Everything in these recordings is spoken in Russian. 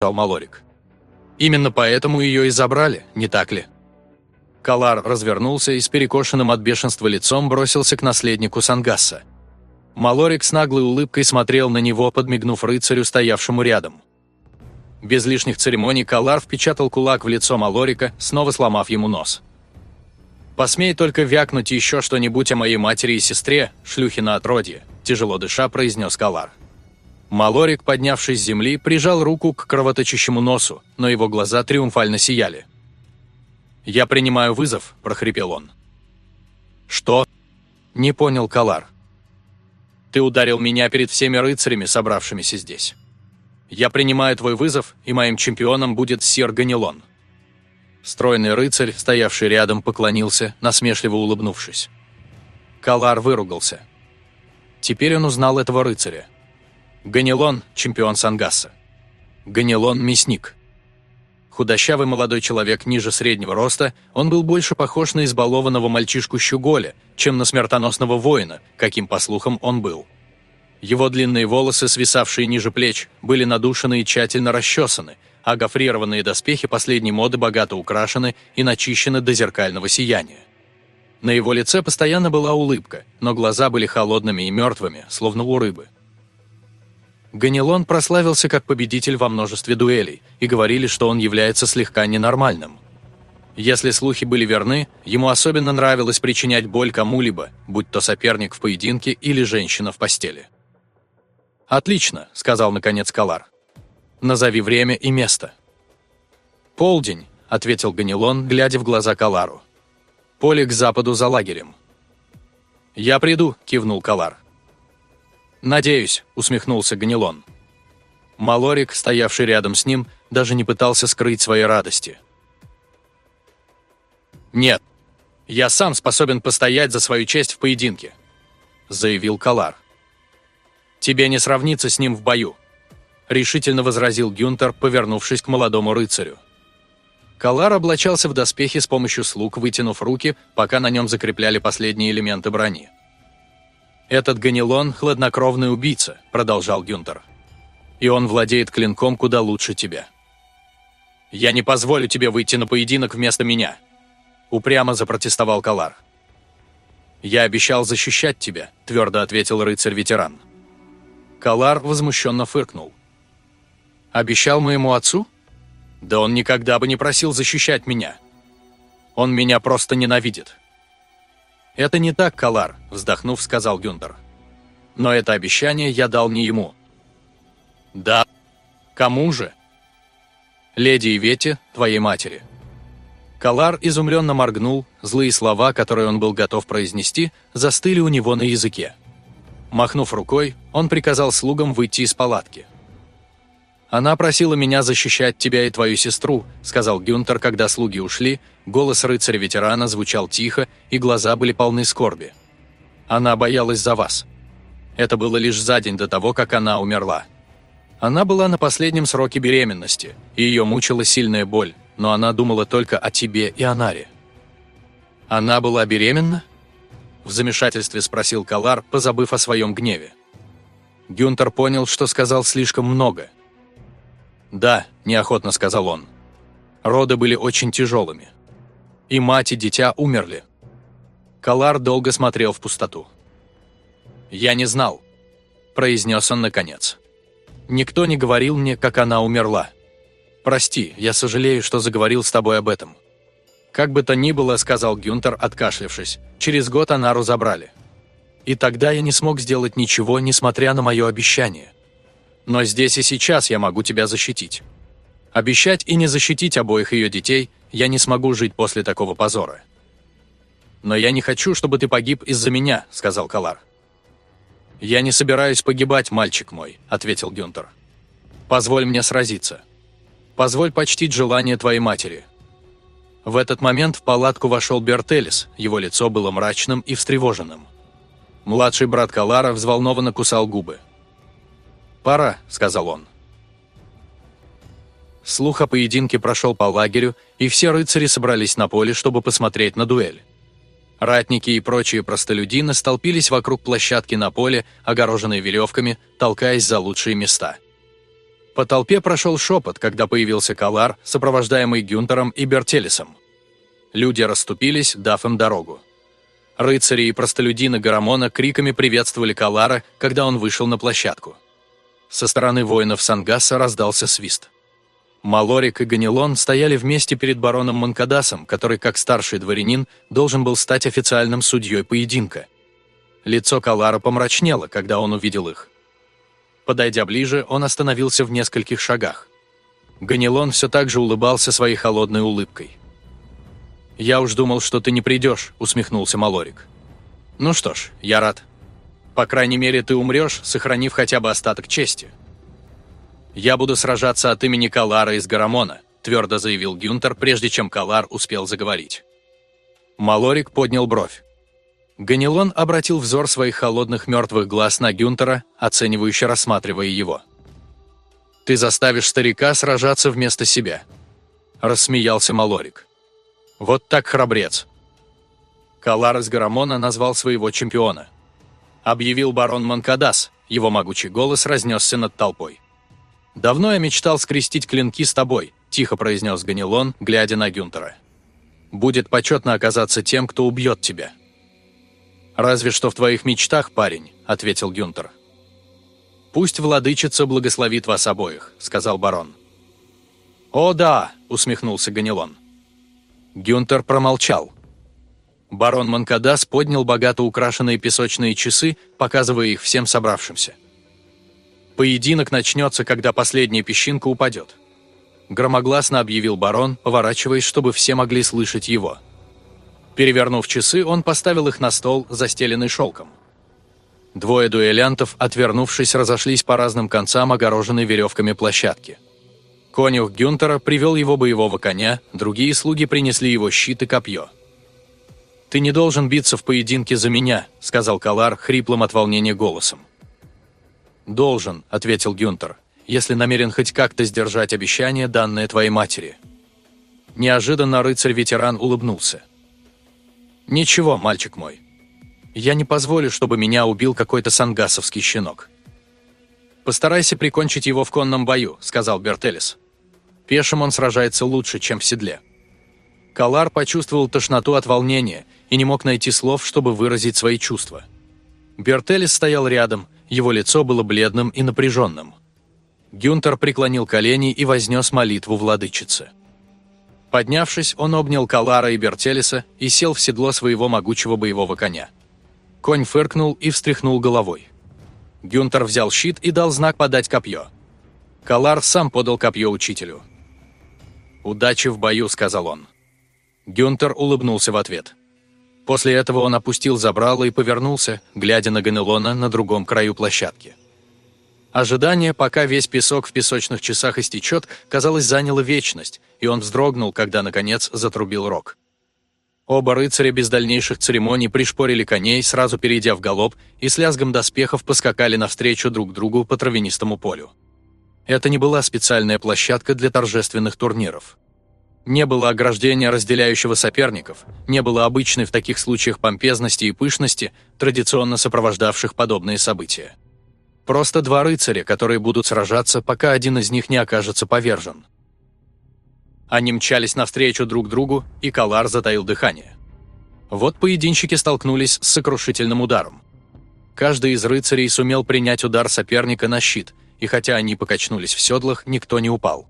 Малорик. «Именно поэтому ее и забрали, не так ли?» Калар развернулся и с перекошенным от бешенства лицом бросился к наследнику Сангасса. Малорик с наглой улыбкой смотрел на него, подмигнув рыцарю, стоявшему рядом. Без лишних церемоний Калар впечатал кулак в лицо Малорика, снова сломав ему нос. «Посмей только вякнуть еще что-нибудь о моей матери и сестре, шлюхи на отродье», – тяжело дыша произнес Калар. Малорик, поднявшись с земли, прижал руку к кровоточащему носу, но его глаза триумфально сияли. «Я принимаю вызов», – прохрипел он. «Что?» – не понял Калар. «Ты ударил меня перед всеми рыцарями, собравшимися здесь. Я принимаю твой вызов, и моим чемпионом будет Сир Ганилон». Стройный рыцарь, стоявший рядом, поклонился, насмешливо улыбнувшись. Калар выругался. Теперь он узнал этого рыцаря. Ганилон – чемпион Сангаса. Ганилон – мясник. Худощавый молодой человек ниже среднего роста, он был больше похож на избалованного мальчишку Щуголя, чем на смертоносного воина, каким, по слухам, он был. Его длинные волосы, свисавшие ниже плеч, были надушены и тщательно расчесаны, а гофрированные доспехи последней моды богато украшены и начищены до зеркального сияния. На его лице постоянно была улыбка, но глаза были холодными и мертвыми, словно у рыбы. Ганилон прославился как победитель во множестве дуэлей, и говорили, что он является слегка ненормальным. Если слухи были верны, ему особенно нравилось причинять боль кому-либо, будь то соперник в поединке или женщина в постели. «Отлично», — сказал наконец Калар. «Назови время и место». «Полдень», — ответил Ганилон, глядя в глаза Калару. «Поле к западу за лагерем». «Я приду», — кивнул Калар. «Надеюсь», — усмехнулся Ганилон. Малорик, стоявший рядом с ним, даже не пытался скрыть своей радости. «Нет, я сам способен постоять за свою честь в поединке», — заявил Калар. «Тебе не сравниться с ним в бою», — решительно возразил Гюнтер, повернувшись к молодому рыцарю. Калар облачался в доспехи с помощью слуг, вытянув руки, пока на нем закрепляли последние элементы брони. «Этот Ганилон – хладнокровный убийца», – продолжал Гюнтер. «И он владеет клинком куда лучше тебя». «Я не позволю тебе выйти на поединок вместо меня», – упрямо запротестовал Калар. «Я обещал защищать тебя», – твердо ответил рыцарь-ветеран. Калар возмущенно фыркнул. «Обещал моему отцу? Да он никогда бы не просил защищать меня. Он меня просто ненавидит». «Это не так, Калар», – вздохнув, сказал Гюнтер. «Но это обещание я дал не ему». «Да. Кому же?» «Леди Ивете, твоей матери». Калар изумленно моргнул, злые слова, которые он был готов произнести, застыли у него на языке. Махнув рукой, он приказал слугам выйти из палатки. «Она просила меня защищать тебя и твою сестру», — сказал Гюнтер, когда слуги ушли, голос рыцаря-ветерана звучал тихо, и глаза были полны скорби. «Она боялась за вас. Это было лишь за день до того, как она умерла. Она была на последнем сроке беременности, и ее мучила сильная боль, но она думала только о тебе и о Наре». «Она была беременна?» В замешательстве спросил Калар, позабыв о своем гневе. Гюнтер понял, что сказал слишком много. «Да», – неохотно сказал он. Роды были очень тяжелыми. И мать, и дитя умерли. Калар долго смотрел в пустоту. «Я не знал», – произнес он наконец. «Никто не говорил мне, как она умерла. Прости, я сожалею, что заговорил с тобой об этом». «Как бы то ни было», – сказал Гюнтер, откашлившись, – «через год Анару забрали. И тогда я не смог сделать ничего, несмотря на мое обещание. Но здесь и сейчас я могу тебя защитить. Обещать и не защитить обоих ее детей я не смогу жить после такого позора. «Но я не хочу, чтобы ты погиб из-за меня», — сказал Калар. «Я не собираюсь погибать, мальчик мой», — ответил Гюнтер. «Позволь мне сразиться. Позволь почтить желание твоей матери». В этот момент в палатку вошел Бертелис, его лицо было мрачным и встревоженным. Младший брат Калара взволнованно кусал губы. «Пора», — сказал он. Слух о поединке прошел по лагерю, и все рыцари собрались на поле, чтобы посмотреть на дуэль. Ратники и прочие простолюдины столпились вокруг площадки на поле, огороженной веревками, толкаясь за лучшие места. По толпе прошел шепот, когда появился Калар, сопровождаемый Гюнтером и Бертелесом. Люди расступились, дав им дорогу. Рыцари и простолюдины Гарамона криками приветствовали Калара, когда он вышел на площадку. Со стороны воинов Сангаса раздался свист. Малорик и Ганилон стояли вместе перед бароном Манкадасом, который, как старший дворянин, должен был стать официальным судьей поединка. Лицо Калара помрачнело, когда он увидел их. Подойдя ближе, он остановился в нескольких шагах. Ганилон все так же улыбался своей холодной улыбкой. «Я уж думал, что ты не придешь», — усмехнулся Малорик. «Ну что ж, я рад. По крайней мере, ты умрешь, сохранив хотя бы остаток чести». «Я буду сражаться от имени Калара из Гарамона», — твердо заявил Гюнтер, прежде чем Калар успел заговорить. Малорик поднял бровь. Ганилон обратил взор своих холодных мертвых глаз на Гюнтера, оценивающе рассматривая его. «Ты заставишь старика сражаться вместо себя», — рассмеялся Малорик. «Вот так храбрец». Калар из Гарамона назвал своего чемпиона. Объявил барон Манкадас, его могучий голос разнесся над толпой. «Давно я мечтал скрестить клинки с тобой», – тихо произнес Ганилон, глядя на Гюнтера. «Будет почетно оказаться тем, кто убьет тебя». «Разве что в твоих мечтах, парень», — ответил Гюнтер. «Пусть владычица благословит вас обоих», — сказал барон. «О да», — усмехнулся Ганилон. Гюнтер промолчал. Барон Манкадас поднял богато украшенные песочные часы, показывая их всем собравшимся. «Поединок начнется, когда последняя песчинка упадет», — громогласно объявил барон, поворачиваясь, чтобы все могли слышать его. Перевернув часы, он поставил их на стол, застеленный шелком. Двое дуэлянтов, отвернувшись, разошлись по разным концам огороженной веревками площадки. Конюх Гюнтера привел его боевого коня, другие слуги принесли его щит и копье. «Ты не должен биться в поединке за меня», — сказал Калар хриплым от волнения голосом. «Должен», — ответил Гюнтер, «если намерен хоть как-то сдержать обещание, данное твоей матери». Неожиданно рыцарь-ветеран улыбнулся. «Ничего, мальчик мой. Я не позволю, чтобы меня убил какой-то сангасовский щенок». «Постарайся прикончить его в конном бою», — сказал Бертелис. «Пешим он сражается лучше, чем в седле». Калар почувствовал тошноту от волнения и не мог найти слов, чтобы выразить свои чувства. Бертелис стоял рядом, его лицо было бледным и напряженным. Гюнтер преклонил колени и вознес молитву владычице. Поднявшись, он обнял Калара и Бертелиса и сел в седло своего могучего боевого коня. Конь фыркнул и встряхнул головой. Гюнтер взял щит и дал знак подать копье. Калар сам подал копье учителю. «Удачи в бою», — сказал он. Гюнтер улыбнулся в ответ. После этого он опустил забрало и повернулся, глядя на Ганелона на другом краю площадки. Ожидание, пока весь песок в песочных часах истечет, казалось, заняло вечность, и он вздрогнул, когда, наконец, затрубил рог. Оба рыцаря без дальнейших церемоний пришпорили коней, сразу перейдя в галоп, и с лязгом доспехов поскакали навстречу друг другу по травянистому полю. Это не была специальная площадка для торжественных турниров. Не было ограждения, разделяющего соперников, не было обычной в таких случаях помпезности и пышности, традиционно сопровождавших подобные события. Просто два рыцаря, которые будут сражаться, пока один из них не окажется повержен. Они мчались навстречу друг другу, и Калар затаил дыхание. Вот поединщики столкнулись с сокрушительным ударом. Каждый из рыцарей сумел принять удар соперника на щит, и хотя они покачнулись в седлах, никто не упал.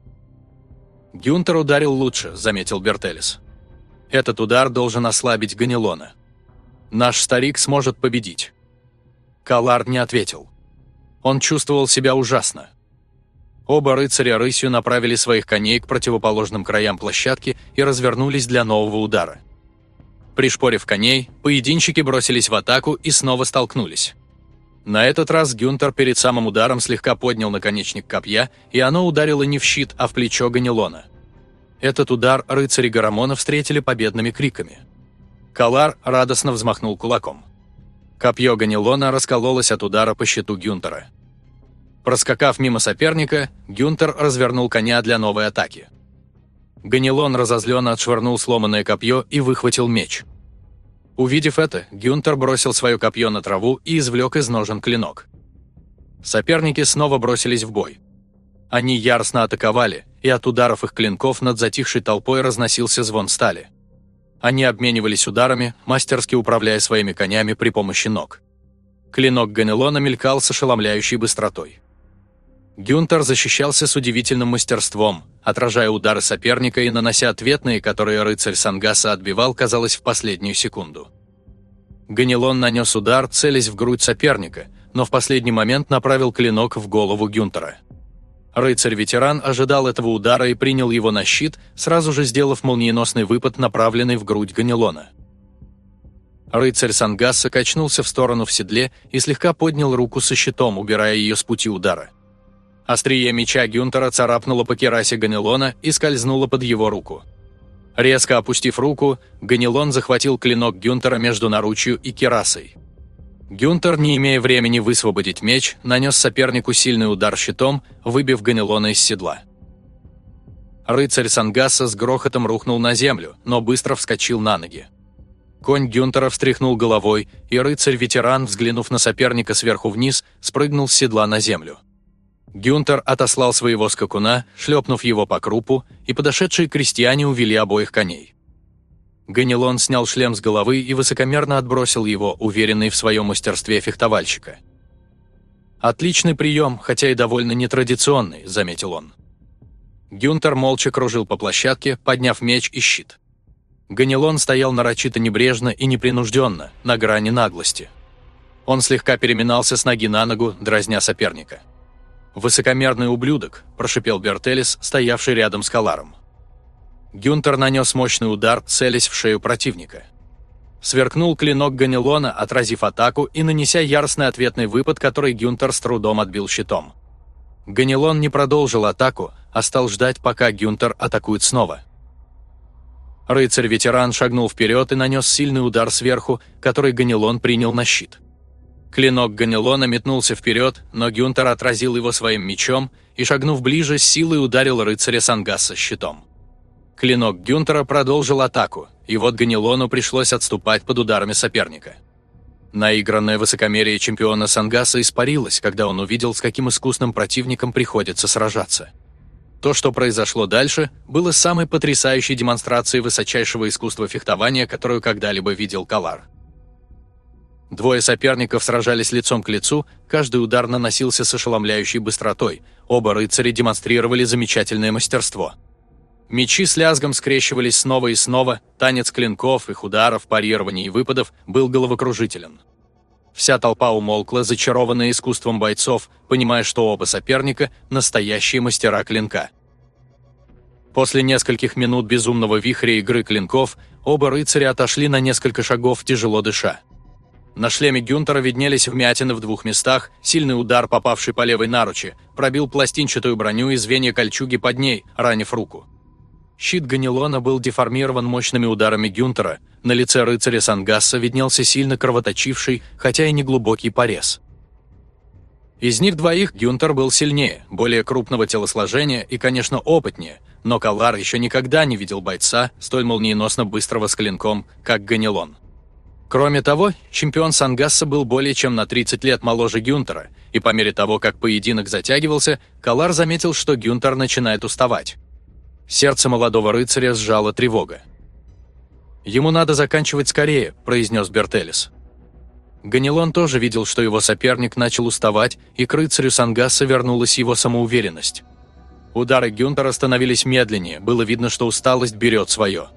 «Гюнтер ударил лучше», — заметил Бертелис. «Этот удар должен ослабить Ганилона. Наш старик сможет победить». Калар не ответил. Он чувствовал себя ужасно. Оба рыцаря рысью направили своих коней к противоположным краям площадки и развернулись для нового удара. Пришпорив коней, поединщики бросились в атаку и снова столкнулись. На этот раз Гюнтер перед самым ударом слегка поднял наконечник копья, и оно ударило не в щит, а в плечо Ганилона. Этот удар рыцари Гарамона встретили победными криками. Калар радостно взмахнул кулаком. Копье Ганилона раскололось от удара по щиту Гюнтера. Проскакав мимо соперника, Гюнтер развернул коня для новой атаки. Ганилон разозленно отшвырнул сломанное копье и выхватил меч. Увидев это, Гюнтер бросил свое копье на траву и извлек из ножен клинок. Соперники снова бросились в бой. Они яростно атаковали, и от ударов их клинков над затихшей толпой разносился звон стали. Они обменивались ударами, мастерски управляя своими конями при помощи ног. Клинок Ганелона мелькал с ошеломляющей быстротой. Гюнтер защищался с удивительным мастерством, отражая удары соперника и нанося ответные, которые рыцарь Сангаса отбивал, казалось, в последнюю секунду. Ганелон нанес удар, целясь в грудь соперника, но в последний момент направил клинок в голову Гюнтера. Рыцарь-ветеран ожидал этого удара и принял его на щит, сразу же сделав молниеносный выпад, направленный в грудь Ганелона. Рыцарь Сангаса качнулся в сторону в седле и слегка поднял руку со щитом, убирая ее с пути удара. Острие меча Гюнтера царапнуло по керасе Ганелона и скользнуло под его руку. Резко опустив руку, Ганелон захватил клинок Гюнтера между наручью и керасой. Гюнтер, не имея времени высвободить меч, нанес сопернику сильный удар щитом, выбив Ганелона из седла. Рыцарь Сангаса с грохотом рухнул на землю, но быстро вскочил на ноги. Конь Гюнтера встряхнул головой, и рыцарь-ветеран, взглянув на соперника сверху вниз, спрыгнул с седла на землю. Гюнтер отослал своего скакуна, шлепнув его по крупу, и подошедшие крестьяне увели обоих коней. Ганилон снял шлем с головы и высокомерно отбросил его, уверенный в своем мастерстве фехтовальщика. «Отличный прием, хотя и довольно нетрадиционный», – заметил он. Гюнтер молча кружил по площадке, подняв меч и щит. Ганилон стоял нарочито небрежно и непринужденно, на грани наглости. Он слегка переминался с ноги на ногу, дразня соперника. «Высокомерный ублюдок», – прошипел Бертелис, стоявший рядом с Каларом. Гюнтер нанес мощный удар, целясь в шею противника. Сверкнул клинок Ганилона, отразив атаку и нанеся яростный ответный выпад, который Гюнтер с трудом отбил щитом. Ганилон не продолжил атаку, а стал ждать, пока Гюнтер атакует снова. Рыцарь-ветеран шагнул вперед и нанес сильный удар сверху, который Ганилон принял на щит. Клинок Ганилона метнулся вперед, но Гюнтер отразил его своим мечом и, шагнув ближе, силой ударил рыцаря Сангаса щитом. Клинок Гюнтера продолжил атаку, и вот Ганилону пришлось отступать под ударами соперника. Наигранное высокомерие чемпиона Сангаса испарилось, когда он увидел, с каким искусным противником приходится сражаться. То, что произошло дальше, было самой потрясающей демонстрацией высочайшего искусства фехтования, которую когда-либо видел Калар. Двое соперников сражались лицом к лицу, каждый удар наносился с ошеломляющей быстротой, оба рыцаря демонстрировали замечательное мастерство. Мечи с лязгом скрещивались снова и снова, танец клинков, их ударов, парирований и выпадов был головокружителен. Вся толпа умолкла, зачарованная искусством бойцов, понимая, что оба соперника – настоящие мастера клинка. После нескольких минут безумного вихря игры клинков, оба рыцаря отошли на несколько шагов, тяжело дыша. На шлеме Гюнтера виднелись вмятины в двух местах, сильный удар, попавший по левой наручи, пробил пластинчатую броню и звенья кольчуги под ней, ранив руку. Щит Ганилона был деформирован мощными ударами Гюнтера, на лице рыцаря Сангасса виднелся сильно кровоточивший, хотя и неглубокий порез. Из них двоих Гюнтер был сильнее, более крупного телосложения и, конечно, опытнее, но Калар еще никогда не видел бойца, столь молниеносно быстрого с клинком, как Ганилон. Кроме того, чемпион Сангасса был более чем на 30 лет моложе Гюнтера, и по мере того, как поединок затягивался, Калар заметил, что Гюнтер начинает уставать. Сердце молодого рыцаря сжало тревога. «Ему надо заканчивать скорее», – произнес Бертелис. Ганилон тоже видел, что его соперник начал уставать, и к рыцарю Сангасса вернулась его самоуверенность. Удары Гюнтера становились медленнее, было видно, что усталость берет свое.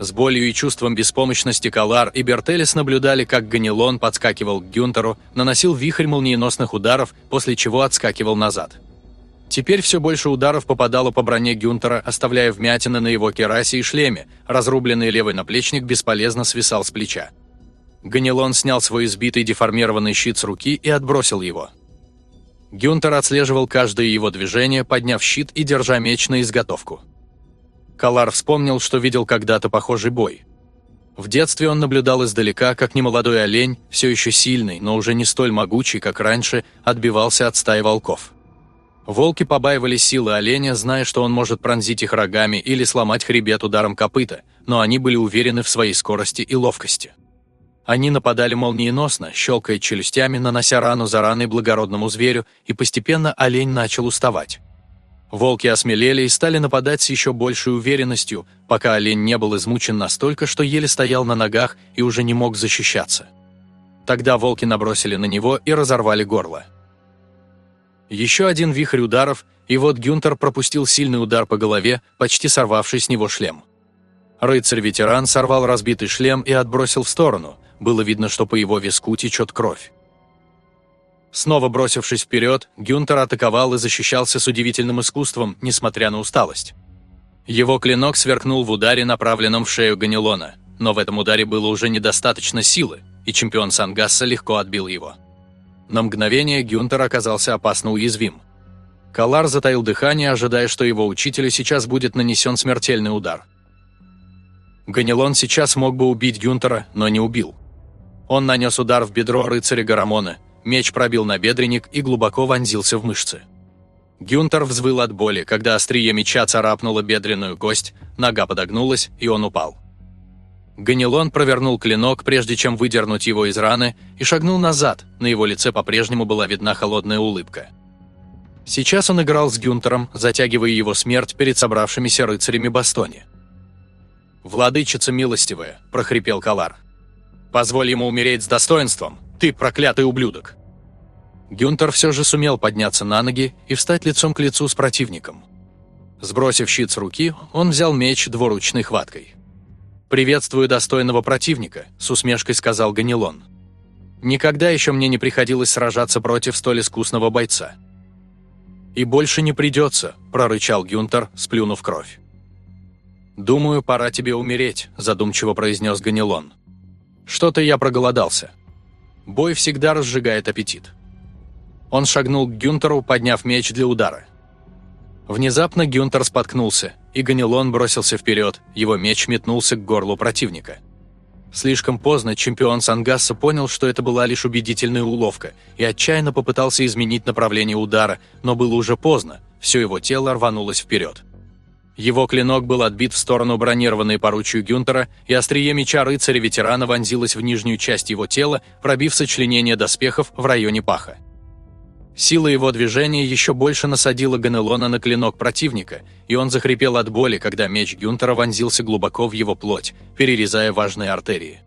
С болью и чувством беспомощности Калар и Бертелис наблюдали, как Ганилон подскакивал к Гюнтеру, наносил вихрь молниеносных ударов, после чего отскакивал назад. Теперь все больше ударов попадало по броне Гюнтера, оставляя вмятины на его керасе и шлеме, разрубленный левый наплечник бесполезно свисал с плеча. Ганилон снял свой избитый деформированный щит с руки и отбросил его. Гюнтер отслеживал каждое его движение, подняв щит и держа меч на изготовку. Калар вспомнил, что видел когда-то похожий бой. В детстве он наблюдал издалека, как немолодой олень, все еще сильный, но уже не столь могучий, как раньше, отбивался от стаи волков. Волки побаивались силы оленя, зная, что он может пронзить их рогами или сломать хребет ударом копыта, но они были уверены в своей скорости и ловкости. Они нападали молниеносно, щелкая челюстями, нанося рану за раной благородному зверю, и постепенно олень начал уставать. Волки осмелели и стали нападать с еще большей уверенностью, пока олень не был измучен настолько, что еле стоял на ногах и уже не мог защищаться. Тогда волки набросили на него и разорвали горло. Еще один вихрь ударов, и вот Гюнтер пропустил сильный удар по голове, почти сорвавший с него шлем. Рыцарь-ветеран сорвал разбитый шлем и отбросил в сторону. Было видно, что по его виску течет кровь. Снова бросившись вперед, Гюнтер атаковал и защищался с удивительным искусством, несмотря на усталость. Его клинок сверкнул в ударе, направленном в шею Ганилона, но в этом ударе было уже недостаточно силы, и чемпион Сангасса легко отбил его. На мгновение Гюнтер оказался опасно уязвим. Калар затаил дыхание, ожидая, что его учителю сейчас будет нанесен смертельный удар. Ганилон сейчас мог бы убить Гюнтера, но не убил. Он нанес удар в бедро рыцаря Гарамона, меч пробил набедренник и глубоко вонзился в мышцы. Гюнтер взвыл от боли, когда острие меча царапнуло бедренную кость, нога подогнулась, и он упал. Ганилон провернул клинок, прежде чем выдернуть его из раны, и шагнул назад, на его лице по-прежнему была видна холодная улыбка. Сейчас он играл с Гюнтером, затягивая его смерть перед собравшимися рыцарями Бастони. «Владычица милостивая», – прохрипел Калар. «Позволь ему умереть с достоинством, ты проклятый ублюдок!» Гюнтер все же сумел подняться на ноги и встать лицом к лицу с противником. Сбросив щит с руки, он взял меч двуручной хваткой. «Приветствую достойного противника», – с усмешкой сказал Ганилон. «Никогда еще мне не приходилось сражаться против столь искусного бойца». «И больше не придется», – прорычал Гюнтер, сплюнув кровь. «Думаю, пора тебе умереть», – задумчиво произнес Ганилон. «Что-то я проголодался. Бой всегда разжигает аппетит». Он шагнул к Гюнтеру, подняв меч для удара. Внезапно Гюнтер споткнулся, и Ганилон бросился вперед, его меч метнулся к горлу противника. Слишком поздно чемпион Сангасса понял, что это была лишь убедительная уловка, и отчаянно попытался изменить направление удара, но было уже поздно, все его тело рванулось вперед. Его клинок был отбит в сторону бронированной поручью Гюнтера, и острие меча рыцаря-ветерана вонзилось в нижнюю часть его тела, пробив сочленение доспехов в районе паха. Сила его движения еще больше насадила Ганелона на клинок противника, и он захрипел от боли, когда меч Гюнтера вонзился глубоко в его плоть, перерезая важные артерии.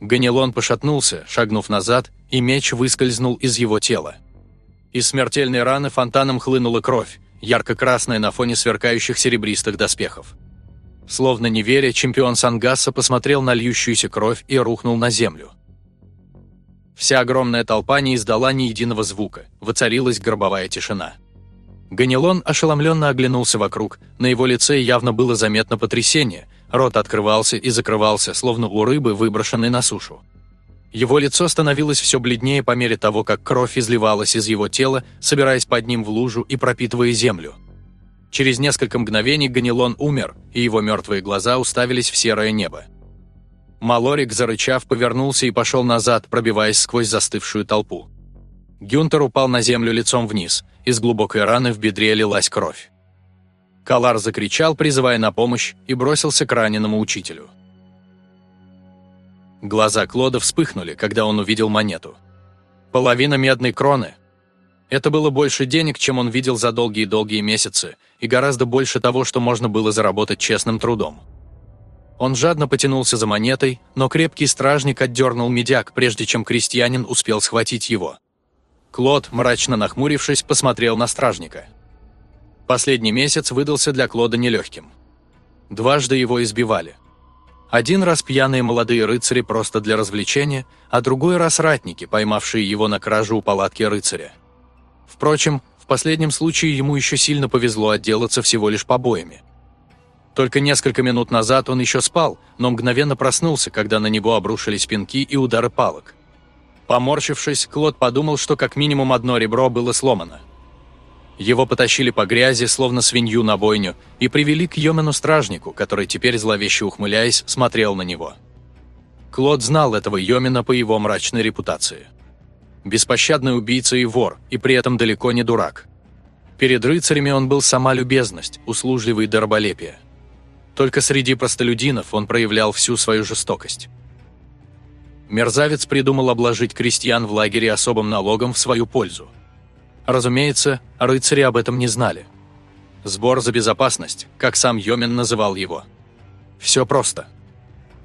Ганелон пошатнулся, шагнув назад, и меч выскользнул из его тела. Из смертельной раны фонтаном хлынула кровь, ярко-красная на фоне сверкающих серебристых доспехов. Словно не веря, чемпион Сангаса посмотрел на льющуюся кровь и рухнул на землю. Вся огромная толпа не издала ни единого звука, воцарилась гробовая тишина. Ганилон ошеломленно оглянулся вокруг, на его лице явно было заметно потрясение, рот открывался и закрывался, словно у рыбы, выброшенной на сушу. Его лицо становилось все бледнее по мере того, как кровь изливалась из его тела, собираясь под ним в лужу и пропитывая землю. Через несколько мгновений Ганилон умер, и его мертвые глаза уставились в серое небо. Малорик, зарычав, повернулся и пошел назад, пробиваясь сквозь застывшую толпу. Гюнтер упал на землю лицом вниз, из глубокой раны в бедре лилась кровь. Калар закричал, призывая на помощь, и бросился к раненому учителю. Глаза Клода вспыхнули, когда он увидел монету. Половина медной кроны. Это было больше денег, чем он видел за долгие-долгие месяцы, и гораздо больше того, что можно было заработать честным трудом. Он жадно потянулся за монетой, но крепкий стражник отдернул медяк, прежде чем крестьянин успел схватить его. Клод, мрачно нахмурившись, посмотрел на стражника. Последний месяц выдался для Клода нелегким. Дважды его избивали. Один раз пьяные молодые рыцари просто для развлечения, а другой раз ратники, поймавшие его на кражу у палатки рыцаря. Впрочем, в последнем случае ему еще сильно повезло отделаться всего лишь побоями. Только несколько минут назад он еще спал, но мгновенно проснулся, когда на него обрушились пинки и удары палок. Поморщившись, Клод подумал, что как минимум одно ребро было сломано. Его потащили по грязи, словно свинью на бойню, и привели к Йомену-стражнику, который теперь, зловеще ухмыляясь, смотрел на него. Клод знал этого Йомена по его мрачной репутации. Беспощадный убийца и вор, и при этом далеко не дурак. Перед рыцарями он был сама любезность, услужливый до. Только среди простолюдинов он проявлял всю свою жестокость. Мерзавец придумал обложить крестьян в лагере особым налогом в свою пользу. Разумеется, рыцари об этом не знали. Сбор за безопасность, как сам Йомен называл его. Все просто.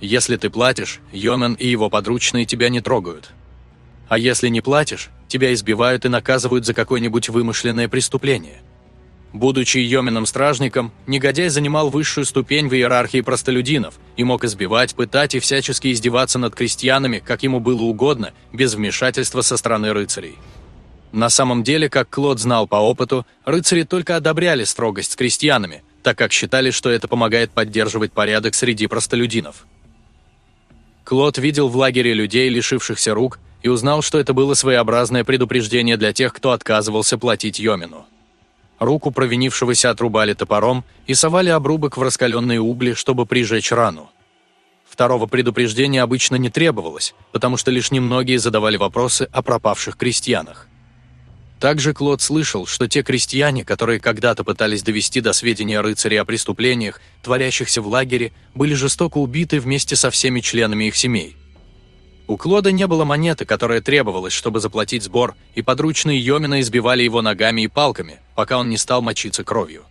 Если ты платишь, Йомен и его подручные тебя не трогают. А если не платишь, тебя избивают и наказывают за какое-нибудь вымышленное преступление. Будучи Йоменом-стражником, негодяй занимал высшую ступень в иерархии простолюдинов и мог избивать, пытать и всячески издеваться над крестьянами, как ему было угодно, без вмешательства со стороны рыцарей. На самом деле, как Клод знал по опыту, рыцари только одобряли строгость с крестьянами, так как считали, что это помогает поддерживать порядок среди простолюдинов. Клод видел в лагере людей, лишившихся рук, и узнал, что это было своеобразное предупреждение для тех, кто отказывался платить Йомину. Руку провинившегося отрубали топором и совали обрубок в раскаленные угли, чтобы прижечь рану. Второго предупреждения обычно не требовалось, потому что лишь немногие задавали вопросы о пропавших крестьянах. Также Клод слышал, что те крестьяне, которые когда-то пытались довести до сведения рыцарей о преступлениях, творящихся в лагере, были жестоко убиты вместе со всеми членами их семей. У Клода не было монеты, которая требовалась, чтобы заплатить сбор, и подручные Йомина избивали его ногами и палками, пока он не стал мочиться кровью.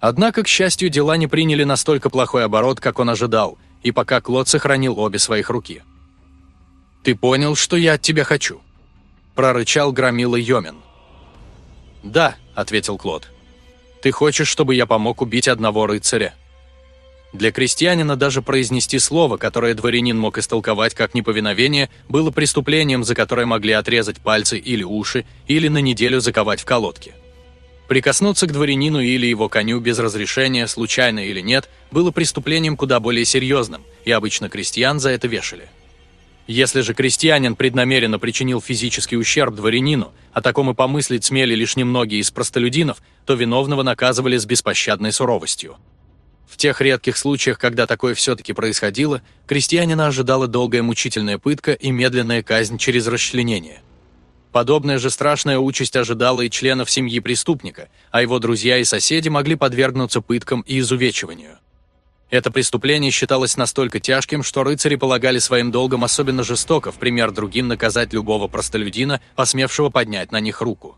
Однако, к счастью, дела не приняли настолько плохой оборот, как он ожидал, и пока Клод сохранил обе своих руки. «Ты понял, что я от тебя хочу?» – прорычал громила Йомин. «Да», – ответил Клод. «Ты хочешь, чтобы я помог убить одного рыцаря?» Для крестьянина даже произнести слово, которое дворянин мог истолковать как неповиновение, было преступлением, за которое могли отрезать пальцы или уши, или на неделю заковать в колодки. Прикоснуться к дворянину или его коню без разрешения, случайно или нет, было преступлением куда более серьезным, и обычно крестьян за это вешали. Если же крестьянин преднамеренно причинил физический ущерб дворянину, а таком и помыслить смели лишь немногие из простолюдинов, то виновного наказывали с беспощадной суровостью. В тех редких случаях, когда такое все-таки происходило, крестьянина ожидала долгая мучительная пытка и медленная казнь через расчленение. Подобная же страшная участь ожидала и членов семьи преступника, а его друзья и соседи могли подвергнуться пыткам и изувечиванию. Это преступление считалось настолько тяжким, что рыцари полагали своим долгом особенно жестоко в пример другим наказать любого простолюдина, посмевшего поднять на них руку.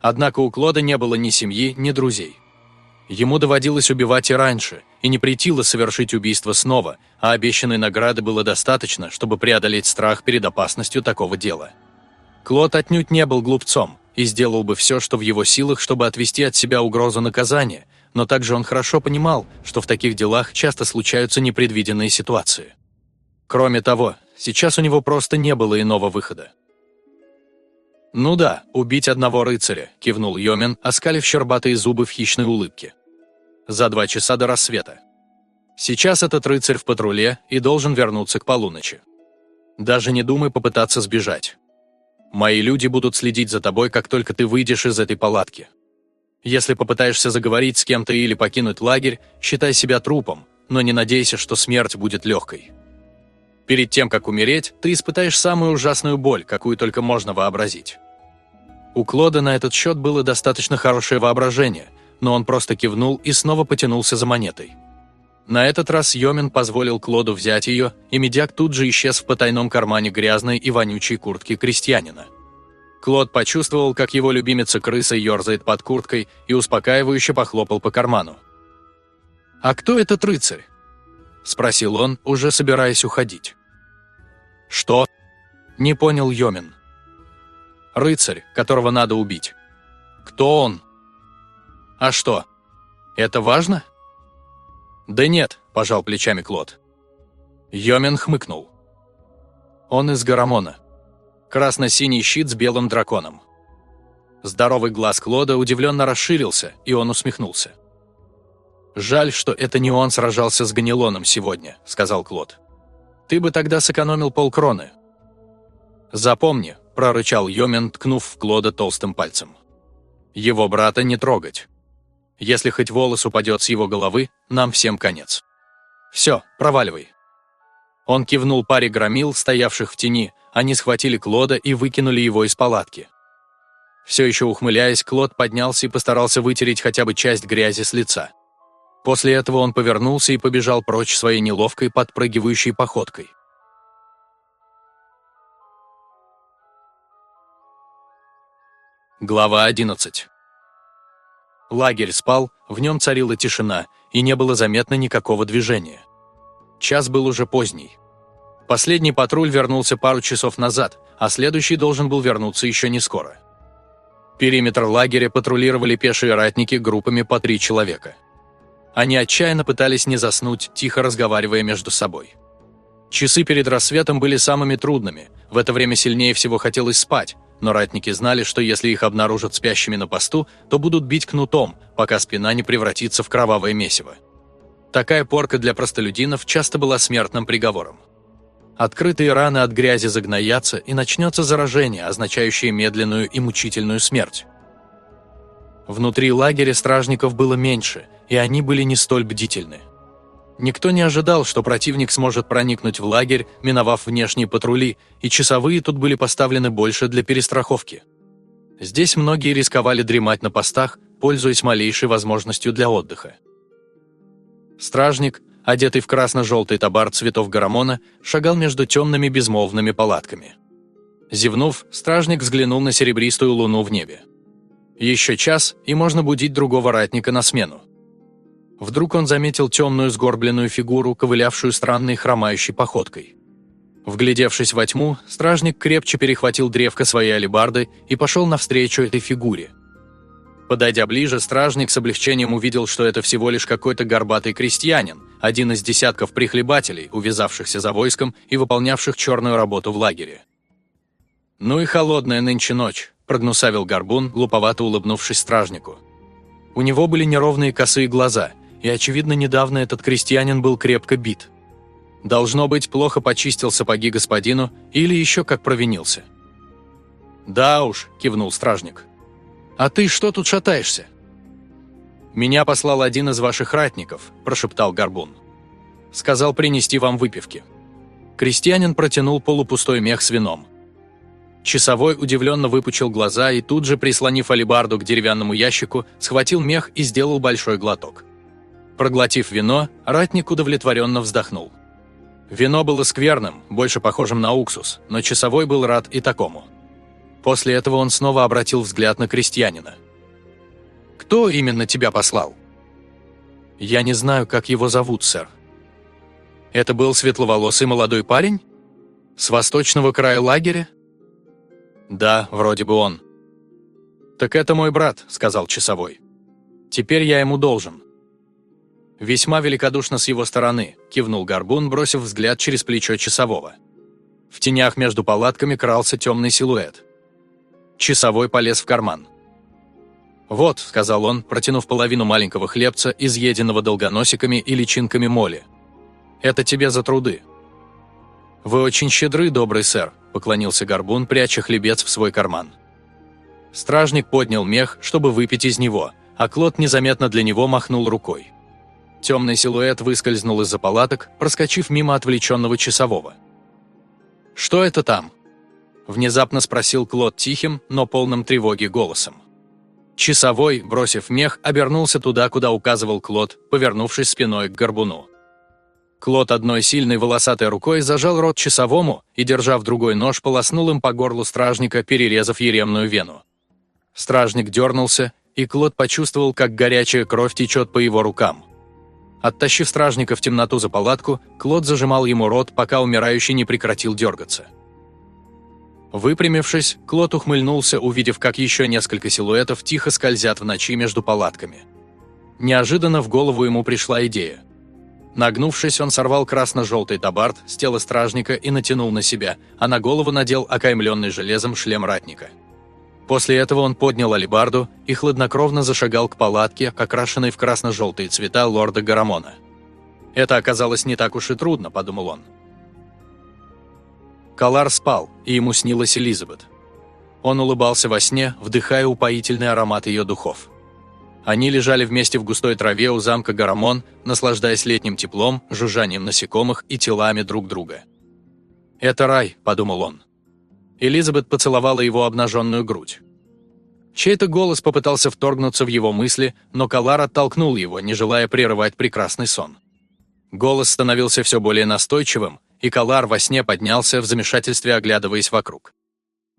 Однако у Клода не было ни семьи, ни друзей. Ему доводилось убивать и раньше, и не претило совершить убийство снова, а обещанной награды было достаточно, чтобы преодолеть страх перед опасностью такого дела. Клод отнюдь не был глупцом и сделал бы все, что в его силах, чтобы отвести от себя угрозу наказания, но также он хорошо понимал, что в таких делах часто случаются непредвиденные ситуации. Кроме того, сейчас у него просто не было иного выхода. «Ну да, убить одного рыцаря», – кивнул Йомин, оскалив щербатые зубы в хищной улыбке. «За два часа до рассвета. Сейчас этот рыцарь в патруле и должен вернуться к полуночи. Даже не думай попытаться сбежать. Мои люди будут следить за тобой, как только ты выйдешь из этой палатки. Если попытаешься заговорить с кем-то или покинуть лагерь, считай себя трупом, но не надейся, что смерть будет легкой. Перед тем, как умереть, ты испытаешь самую ужасную боль, какую только можно вообразить. У Клода на этот счет было достаточно хорошее воображение, но он просто кивнул и снова потянулся за монетой. На этот раз Йомин позволил Клоду взять ее, и медяк тут же исчез в потайном кармане грязной и вонючей куртки крестьянина. Клод почувствовал, как его любимица крыса ерзает под курткой и успокаивающе похлопал по карману. «А кто этот рыцарь?» – спросил он, уже собираясь уходить. «Что?» – не понял Йомин. «Рыцарь, которого надо убить. Кто он?» «А что? Это важно?» «Да нет», – пожал плечами Клод. Йомин хмыкнул. «Он из Гарамона красно-синий щит с белым драконом. Здоровый глаз Клода удивленно расширился, и он усмехнулся. «Жаль, что это не он сражался с Ганилоном сегодня», — сказал Клод. «Ты бы тогда сэкономил полкроны». «Запомни», — прорычал Йомен, ткнув в Клода толстым пальцем. «Его брата не трогать. Если хоть волос упадет с его головы, нам всем конец. Все, проваливай». Он кивнул паре громил, стоявших в тени, они схватили Клода и выкинули его из палатки. Все еще ухмыляясь, Клод поднялся и постарался вытереть хотя бы часть грязи с лица. После этого он повернулся и побежал прочь своей неловкой подпрыгивающей походкой. Глава 11 Лагерь спал, в нем царила тишина, и не было заметно никакого движения. Час был уже поздний. Последний патруль вернулся пару часов назад, а следующий должен был вернуться еще не скоро. Периметр лагеря патрулировали пешие ратники группами по три человека. Они отчаянно пытались не заснуть, тихо разговаривая между собой. Часы перед рассветом были самыми трудными, в это время сильнее всего хотелось спать, но ратники знали, что если их обнаружат спящими на посту, то будут бить кнутом, пока спина не превратится в кровавое месиво. Такая порка для простолюдинов часто была смертным приговором. Открытые раны от грязи загноятся, и начнется заражение, означающее медленную и мучительную смерть. Внутри лагеря стражников было меньше, и они были не столь бдительны. Никто не ожидал, что противник сможет проникнуть в лагерь, миновав внешние патрули, и часовые тут были поставлены больше для перестраховки. Здесь многие рисковали дремать на постах, пользуясь малейшей возможностью для отдыха. Стражник, одетый в красно-желтый табар цветов гарамона, шагал между темными безмолвными палатками. Зевнув, стражник взглянул на серебристую луну в небе. Еще час, и можно будить другого ратника на смену. Вдруг он заметил темную сгорбленную фигуру, ковылявшую странной хромающей походкой. Вглядевшись во тьму, стражник крепче перехватил древко своей алебарды и пошел навстречу этой фигуре. Подойдя ближе, стражник с облегчением увидел, что это всего лишь какой-то горбатый крестьянин, один из десятков прихлебателей, увязавшихся за войском и выполнявших черную работу в лагере. «Ну и холодная нынче ночь», – прогнусавил Горбун, глуповато улыбнувшись стражнику. У него были неровные косые глаза – и, очевидно, недавно этот крестьянин был крепко бит. Должно быть, плохо почистил сапоги господину или еще как провинился. «Да уж», – кивнул стражник. «А ты что тут шатаешься?» «Меня послал один из ваших ратников», – прошептал Горбун. «Сказал принести вам выпивки». Крестьянин протянул полупустой мех с вином. Часовой удивленно выпучил глаза и тут же, прислонив алебарду к деревянному ящику, схватил мех и сделал большой глоток. Проглотив вино, ратник удовлетворенно вздохнул. Вино было скверным, больше похожим на уксус, но часовой был рад и такому. После этого он снова обратил взгляд на крестьянина. «Кто именно тебя послал?» «Я не знаю, как его зовут, сэр». «Это был светловолосый молодой парень? С восточного края лагеря?» «Да, вроде бы он». «Так это мой брат», — сказал часовой. «Теперь я ему должен». «Весьма великодушно с его стороны», – кивнул Горбун, бросив взгляд через плечо часового. В тенях между палатками крался темный силуэт. Часовой полез в карман. «Вот», – сказал он, протянув половину маленького хлебца, изъеденного долгоносиками и личинками моли. «Это тебе за труды». «Вы очень щедры, добрый сэр», – поклонился Горбун, пряча хлебец в свой карман. Стражник поднял мех, чтобы выпить из него, а Клод незаметно для него махнул рукой. Темный силуэт выскользнул из-за палаток, проскочив мимо отвлеченного часового. «Что это там?» – внезапно спросил Клод тихим, но полным тревоги голосом. Часовой, бросив мех, обернулся туда, куда указывал Клод, повернувшись спиной к горбуну. Клод одной сильной волосатой рукой зажал рот часовому и, держа в другой нож, полоснул им по горлу стражника, перерезав еремную вену. Стражник дернулся, и Клод почувствовал, как горячая кровь течет по его рукам. Оттащив стражника в темноту за палатку, Клод зажимал ему рот, пока умирающий не прекратил дергаться. Выпрямившись, Клод ухмыльнулся, увидев, как еще несколько силуэтов тихо скользят в ночи между палатками. Неожиданно в голову ему пришла идея. Нагнувшись, он сорвал красно-желтый табард с тела стражника и натянул на себя, а на голову надел окаймленный железом шлем ратника. После этого он поднял алибарду и хладнокровно зашагал к палатке, окрашенной в красно-желтые цвета лорда Гарамона. «Это оказалось не так уж и трудно», – подумал он. Калар спал, и ему снилась Элизабет. Он улыбался во сне, вдыхая упоительный аромат ее духов. Они лежали вместе в густой траве у замка Гарамон, наслаждаясь летним теплом, жужжанием насекомых и телами друг друга. «Это рай», – подумал он. Элизабет поцеловала его обнаженную грудь. Чей-то голос попытался вторгнуться в его мысли, но Калар оттолкнул его, не желая прерывать прекрасный сон. Голос становился все более настойчивым, и Калар во сне поднялся в замешательстве, оглядываясь вокруг.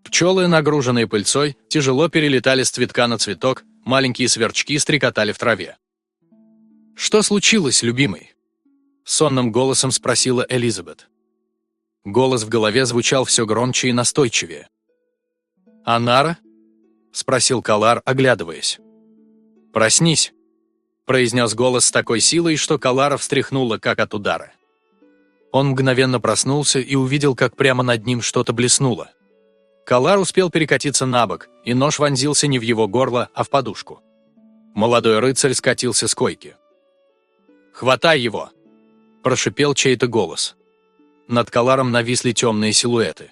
Пчелы, нагруженные пыльцой, тяжело перелетали с цветка на цветок, маленькие сверчки стрекотали в траве. «Что случилось, любимый?» Сонным голосом спросила Элизабет. Голос в голове звучал все громче и настойчивее. «Анара?» — спросил Калар, оглядываясь. «Проснись!» — произнес голос с такой силой, что Калара встряхнула, как от удара. Он мгновенно проснулся и увидел, как прямо над ним что-то блеснуло. Калар успел перекатиться на бок, и нож вонзился не в его горло, а в подушку. Молодой рыцарь скатился с койки. «Хватай его!» – прошипел чей-то голос. Над Каларом нависли темные силуэты.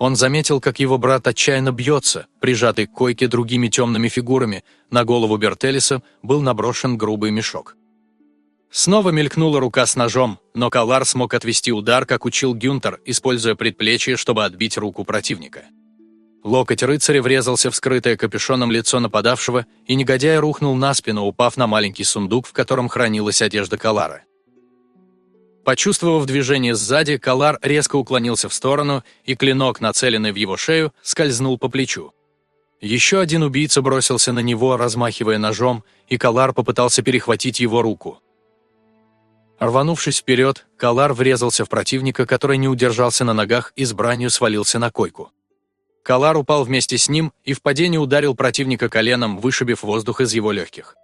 Он заметил, как его брат отчаянно бьется, прижатый к койке другими темными фигурами, на голову Бертелиса был наброшен грубый мешок. Снова мелькнула рука с ножом, но Калар смог отвести удар, как учил Гюнтер, используя предплечье, чтобы отбить руку противника. Локоть рыцаря врезался в скрытое капюшоном лицо нападавшего, и негодяй рухнул на спину, упав на маленький сундук, в котором хранилась одежда Калара. Почувствовав движение сзади, Калар резко уклонился в сторону, и клинок, нацеленный в его шею, скользнул по плечу. Еще один убийца бросился на него, размахивая ножом, и Калар попытался перехватить его руку. Рванувшись вперед, Калар врезался в противника, который не удержался на ногах и с бранью свалился на койку. Калар упал вместе с ним и в падении ударил противника коленом, вышибив воздух из его легких.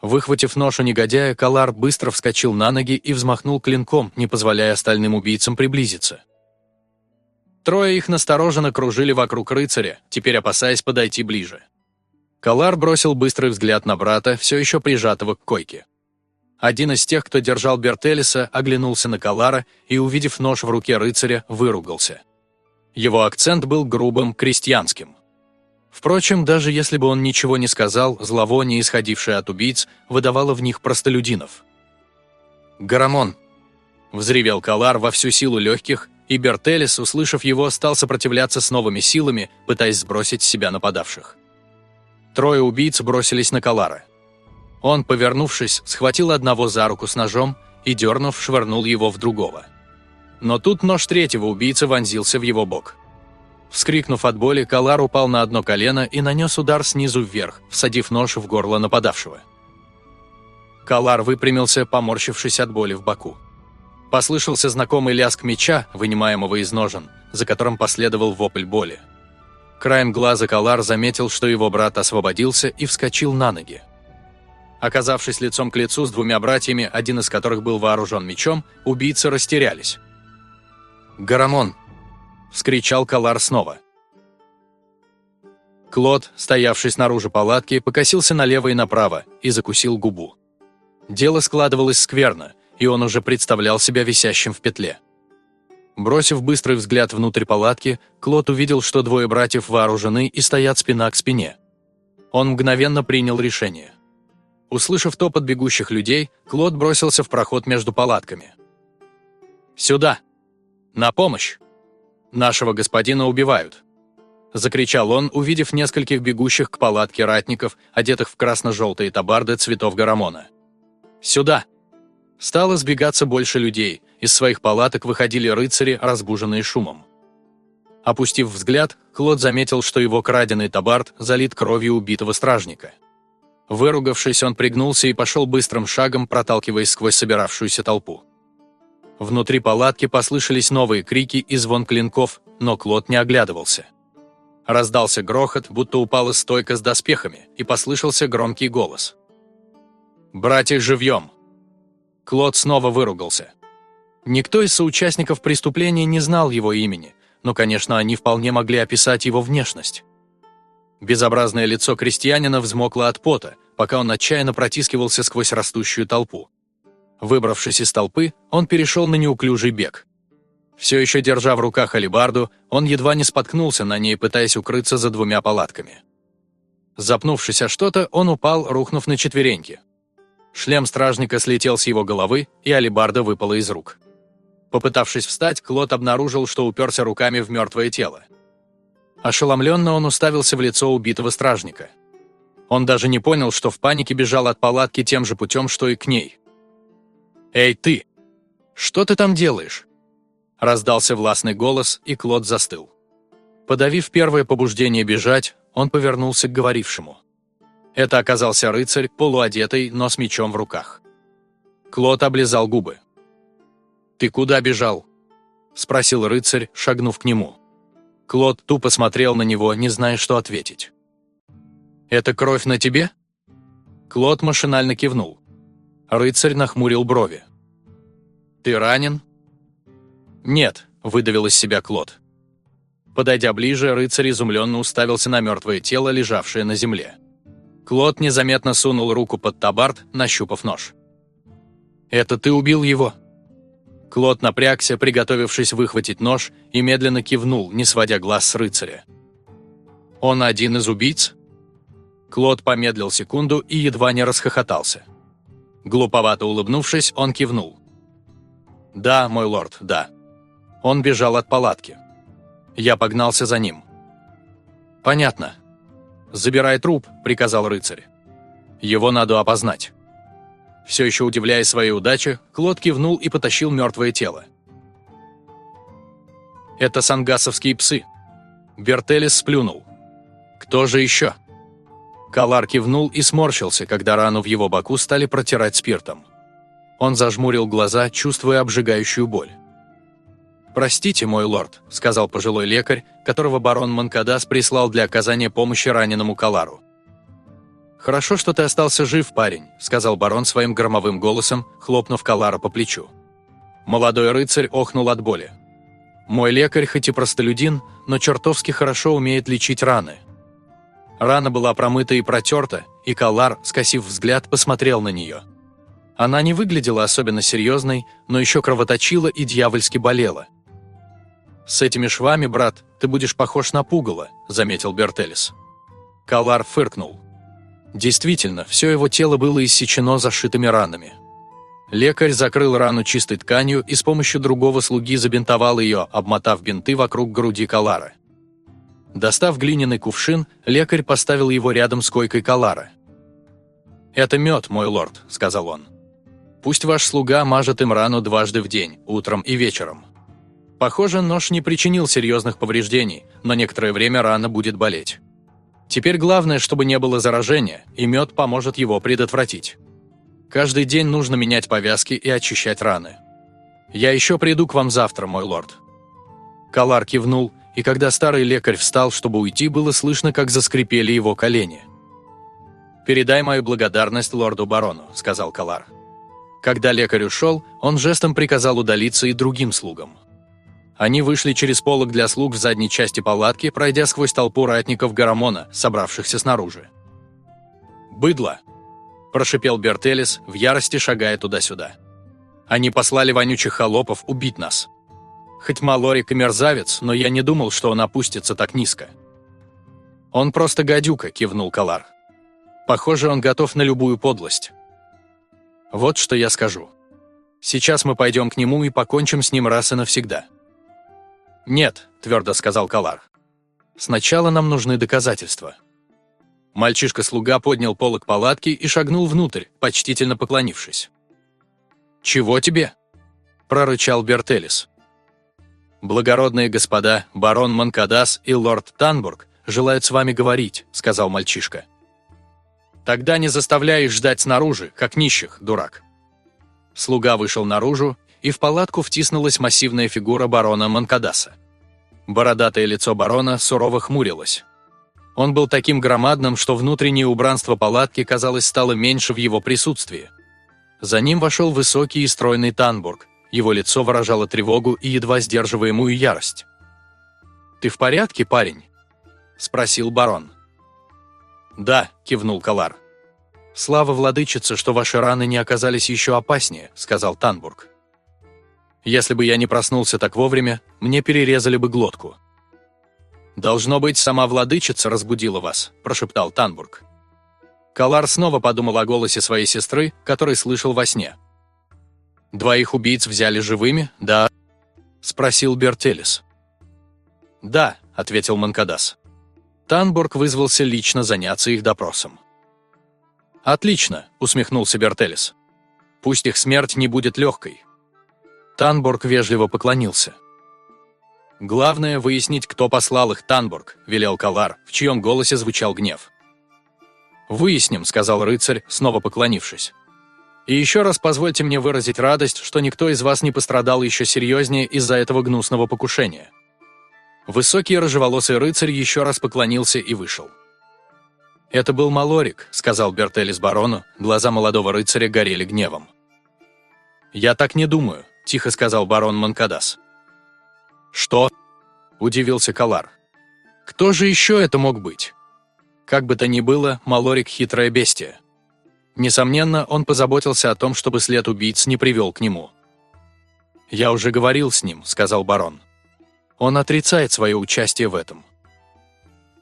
Выхватив нож у негодяя, Калар быстро вскочил на ноги и взмахнул клинком, не позволяя остальным убийцам приблизиться. Трое их настороженно кружили вокруг рыцаря, теперь опасаясь подойти ближе. Калар бросил быстрый взгляд на брата, все еще прижатого к койке. Один из тех, кто держал Бертелиса, оглянулся на Калара и, увидев нож в руке рыцаря, выругался. Его акцент был грубым, крестьянским. Впрочем, даже если бы он ничего не сказал, зловоние, исходившее от убийц, выдавало в них простолюдинов. «Гарамон!» – взревел Калар во всю силу легких, и Бертелис, услышав его, стал сопротивляться с новыми силами, пытаясь сбросить с себя нападавших. Трое убийц бросились на Калара. Он, повернувшись, схватил одного за руку с ножом и, дернув, швырнул его в другого – но тут нож третьего убийцы вонзился в его бок. Вскрикнув от боли, Калар упал на одно колено и нанес удар снизу вверх, всадив нож в горло нападавшего. Калар выпрямился, поморщившись от боли в боку. Послышался знакомый лязг меча, вынимаемого из ножен, за которым последовал вопль боли. Краем глаза Калар заметил, что его брат освободился и вскочил на ноги. Оказавшись лицом к лицу с двумя братьями, один из которых был вооружен мечом, убийцы растерялись. «Гарамон!» – вскричал Калар снова. Клод, стоявший снаружи палатки, покосился налево и направо и закусил губу. Дело складывалось скверно, и он уже представлял себя висящим в петле. Бросив быстрый взгляд внутрь палатки, Клод увидел, что двое братьев вооружены и стоят спина к спине. Он мгновенно принял решение. Услышав топот бегущих людей, Клод бросился в проход между палатками. «Сюда!» «На помощь! Нашего господина убивают!» Закричал он, увидев нескольких бегущих к палатке ратников, одетых в красно-желтые табарды цветов Гарамона. «Сюда!» Стало сбегаться больше людей, из своих палаток выходили рыцари, разбуженные шумом. Опустив взгляд, Клод заметил, что его краденый табард залит кровью убитого стражника. Выругавшись, он пригнулся и пошел быстрым шагом, проталкиваясь сквозь собиравшуюся толпу. Внутри палатки послышались новые крики и звон клинков, но Клод не оглядывался. Раздался грохот, будто упала стойка с доспехами, и послышался громкий голос. «Братья живьем!» Клод снова выругался. Никто из соучастников преступления не знал его имени, но, конечно, они вполне могли описать его внешность. Безобразное лицо крестьянина взмокло от пота, пока он отчаянно протискивался сквозь растущую толпу. Выбравшись из толпы, он перешел на неуклюжий бег. Все еще держа в руках алебарду, он едва не споткнулся на ней, пытаясь укрыться за двумя палатками. Запнувшись о что-то, он упал, рухнув на четвереньки. Шлем стражника слетел с его головы, и алебарда выпала из рук. Попытавшись встать, Клод обнаружил, что уперся руками в мертвое тело. Ошеломленно он уставился в лицо убитого стражника. Он даже не понял, что в панике бежал от палатки тем же путем, что и к ней. «Эй, ты! Что ты там делаешь?» Раздался властный голос, и Клод застыл. Подавив первое побуждение бежать, он повернулся к говорившему. Это оказался рыцарь, полуодетый, но с мечом в руках. Клод облизал губы. «Ты куда бежал?» – спросил рыцарь, шагнув к нему. Клод тупо смотрел на него, не зная, что ответить. «Это кровь на тебе?» Клод машинально кивнул. Рыцарь нахмурил брови. «Ты ранен?» «Нет», – выдавил из себя Клод. Подойдя ближе, рыцарь изумленно уставился на мертвое тело, лежавшее на земле. Клод незаметно сунул руку под табард, нащупав нож. «Это ты убил его?» Клод напрягся, приготовившись выхватить нож, и медленно кивнул, не сводя глаз с рыцаря. «Он один из убийц?» Клод помедлил секунду и едва не расхохотался. Глуповато улыбнувшись, он кивнул. «Да, мой лорд, да. Он бежал от палатки. Я погнался за ним». «Понятно. Забирай труп», — приказал рыцарь. «Его надо опознать». Все еще удивляясь своей удаче, Клод кивнул и потащил мертвое тело. «Это сангасовские псы». Бертелес сплюнул. «Кто же еще?» Калар кивнул и сморщился, когда рану в его боку стали протирать спиртом. Он зажмурил глаза, чувствуя обжигающую боль. «Простите, мой лорд», — сказал пожилой лекарь, которого барон Манкадас прислал для оказания помощи раненому Калару. «Хорошо, что ты остался жив, парень», — сказал барон своим громовым голосом, хлопнув Калара по плечу. Молодой рыцарь охнул от боли. «Мой лекарь хоть и простолюдин, но чертовски хорошо умеет лечить раны. Рана была промыта и протерта, и Калар, скосив взгляд, посмотрел на нее. Она не выглядела особенно серьезной, но еще кровоточила и дьявольски болела. «С этими швами, брат, ты будешь похож на пугало», — заметил Бертелис. Калар фыркнул. Действительно, все его тело было иссечено зашитыми ранами. Лекарь закрыл рану чистой тканью и с помощью другого слуги забинтовал ее, обмотав бинты вокруг груди Калара. Достав глиняный кувшин, лекарь поставил его рядом с койкой Калара. «Это мед, мой лорд», — сказал он. «Пусть ваш слуга мажет им рану дважды в день, утром и вечером. Похоже, нож не причинил серьезных повреждений, но некоторое время рана будет болеть. Теперь главное, чтобы не было заражения, и мед поможет его предотвратить. Каждый день нужно менять повязки и очищать раны. Я еще приду к вам завтра, мой лорд». Калар кивнул, и когда старый лекарь встал, чтобы уйти, было слышно, как заскрипели его колени. «Передай мою благодарность лорду-барону», — сказал Калар. Когда лекарь ушел, он жестом приказал удалиться и другим слугам. Они вышли через полок для слуг в задней части палатки, пройдя сквозь толпу ратников Гарамона, собравшихся снаружи. «Быдло!» – прошипел Бертелис, в ярости шагая туда-сюда. «Они послали вонючих холопов убить нас!» Хоть Малорик и мерзавец, но я не думал, что он опустится так низко. «Он просто гадюка», — кивнул Калар. «Похоже, он готов на любую подлость». «Вот что я скажу. Сейчас мы пойдем к нему и покончим с ним раз и навсегда». «Нет», — твердо сказал Калар. «Сначала нам нужны доказательства». Мальчишка-слуга поднял полок палатки и шагнул внутрь, почтительно поклонившись. «Чего тебе?» – прорычал Бертелис. «Благородные господа, барон Манкадас и лорд Танбург желают с вами говорить», — сказал мальчишка. «Тогда не заставляй ждать снаружи, как нищих, дурак». Слуга вышел наружу, и в палатку втиснулась массивная фигура барона Манкадаса. Бородатое лицо барона сурово хмурилось. Он был таким громадным, что внутреннее убранство палатки, казалось, стало меньше в его присутствии. За ним вошел высокий и стройный Танбург, его лицо выражало тревогу и едва сдерживаемую ярость. «Ты в порядке, парень?» – спросил барон. «Да», – кивнул Калар. «Слава владычице, что ваши раны не оказались еще опаснее», – сказал Танбург. «Если бы я не проснулся так вовремя, мне перерезали бы глотку». «Должно быть, сама владычица разбудила вас», – прошептал Танбург. Калар снова подумал о голосе своей сестры, который слышал во сне. «Двоих убийц взяли живыми, да?» – спросил Бертелис. «Да», – ответил Манкадас. Танбург вызвался лично заняться их допросом. «Отлично», – усмехнулся Бертелис. «Пусть их смерть не будет легкой». Танбург вежливо поклонился. «Главное – выяснить, кто послал их, Танбург», – велел Калар, в чьем голосе звучал гнев. «Выясним», — сказал рыцарь, снова поклонившись. «И еще раз позвольте мне выразить радость, что никто из вас не пострадал еще серьезнее из-за этого гнусного покушения». Высокий рыжеволосый рыцарь еще раз поклонился и вышел. «Это был Малорик», — сказал Бертелис барону, глаза молодого рыцаря горели гневом. «Я так не думаю», — тихо сказал барон Манкадас. «Что?» – удивился Калар. «Кто же еще это мог быть?» Как бы то ни было, Малорик – хитрое бестие. Несомненно, он позаботился о том, чтобы след убийц не привел к нему. «Я уже говорил с ним», – сказал барон. «Он отрицает свое участие в этом».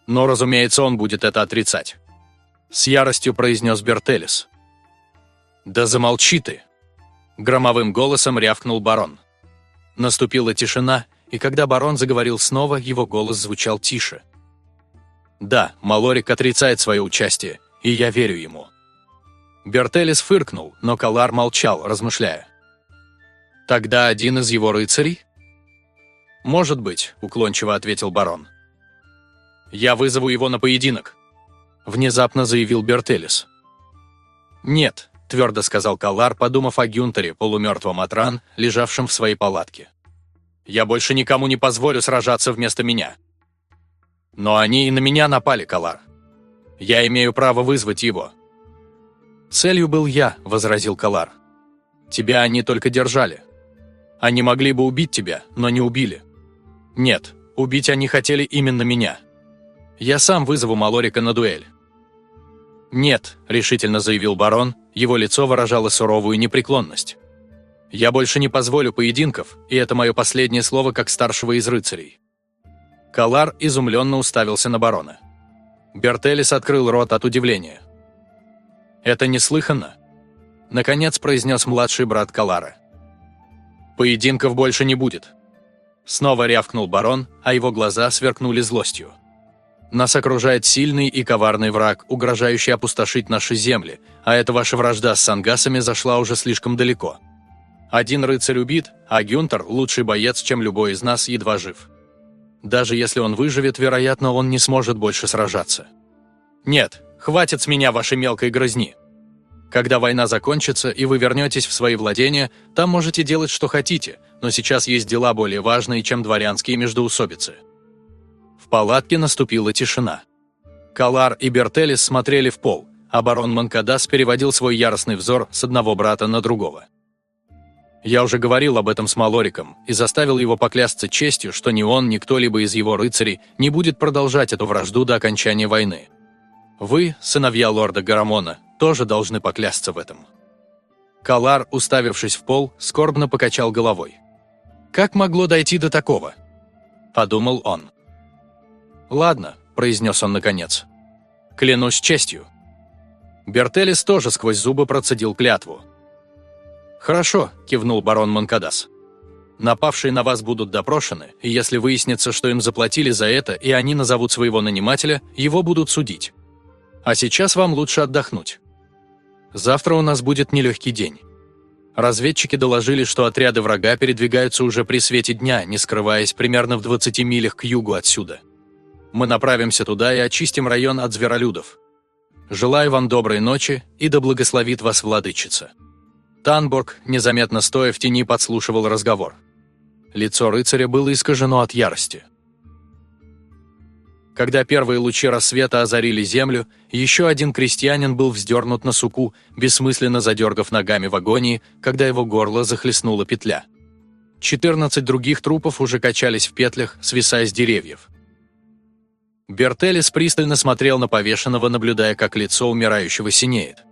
«Но, разумеется, он будет это отрицать», – с яростью произнес Бертелис. «Да замолчи ты!» – громовым голосом рявкнул барон. Наступила тишина, и когда барон заговорил снова, его голос звучал тише. «Да, Малорик отрицает свое участие, и я верю ему». Бертелис фыркнул, но Калар молчал, размышляя. «Тогда один из его рыцарей?» «Может быть», — уклончиво ответил барон. «Я вызову его на поединок», — внезапно заявил Бертелис. «Нет», — твердо сказал Калар, подумав о Гюнтере, полумертвом от ран, лежавшем в своей палатке. Я больше никому не позволю сражаться вместо меня. Но они и на меня напали, Калар. Я имею право вызвать его. Целью был я, возразил Калар. Тебя они только держали. Они могли бы убить тебя, но не убили. Нет, убить они хотели именно меня. Я сам вызову Малорика на дуэль. «Нет», – решительно заявил барон, его лицо выражало суровую непреклонность. Я больше не позволю поединков, и это мое последнее слово как старшего из рыцарей». Калар изумленно уставился на барона. Бертелис открыл рот от удивления. «Это неслыханно», — наконец произнес младший брат Калара. «Поединков больше не будет». Снова рявкнул барон, а его глаза сверкнули злостью. «Нас окружает сильный и коварный враг, угрожающий опустошить наши земли, а эта ваша вражда с сангасами зашла уже слишком далеко. Один рыцарь убит, а Гюнтер – лучший боец, чем любой из нас, едва жив. Даже если он выживет, вероятно, он не сможет больше сражаться. Нет, хватит с меня вашей мелкой грызни. Когда война закончится и вы вернетесь в свои владения, там можете делать, что хотите, но сейчас есть дела более важные, чем дворянские междоусобицы. В палатке наступила тишина. Калар и Бертелис смотрели в пол, а барон Манкадас переводил свой яростный взор с одного брата на другого. Я уже говорил об этом с Малориком и заставил его поклясться честью, что ни он, ни кто-либо из его рыцарей не будет продолжать эту вражду до окончания войны. Вы, сыновья лорда Гарамона, тоже должны поклясться в этом». Калар, уставившись в пол, скорбно покачал головой. «Как могло дойти до такого?» – подумал он. «Ладно», – произнес он наконец. «Клянусь честью». Бертелис тоже сквозь зубы процедил клятву. «Хорошо», – кивнул барон Манкадас. «Напавшие на вас будут допрошены, и если выяснится, что им заплатили за это, и они назовут своего нанимателя, его будут судить. А сейчас вам лучше отдохнуть. Завтра у нас будет нелегкий день». Разведчики доложили, что отряды врага передвигаются уже при свете дня, не скрываясь примерно в 20 милях к югу отсюда. Мы направимся туда и очистим район от зверолюдов. Желаю вам доброй ночи, и да благословит вас владычица. Танбург, незаметно стоя в тени, подслушивал разговор. Лицо рыцаря было искажено от ярости. Когда первые лучи рассвета озарили землю, еще один крестьянин был вздернут на суку, бессмысленно задергав ногами в агонии, когда его горло захлестнула петля. 14 других трупов уже качались в петлях, свисая с деревьев. Бертелис пристально смотрел на повешенного, наблюдая, как лицо умирающего синеет.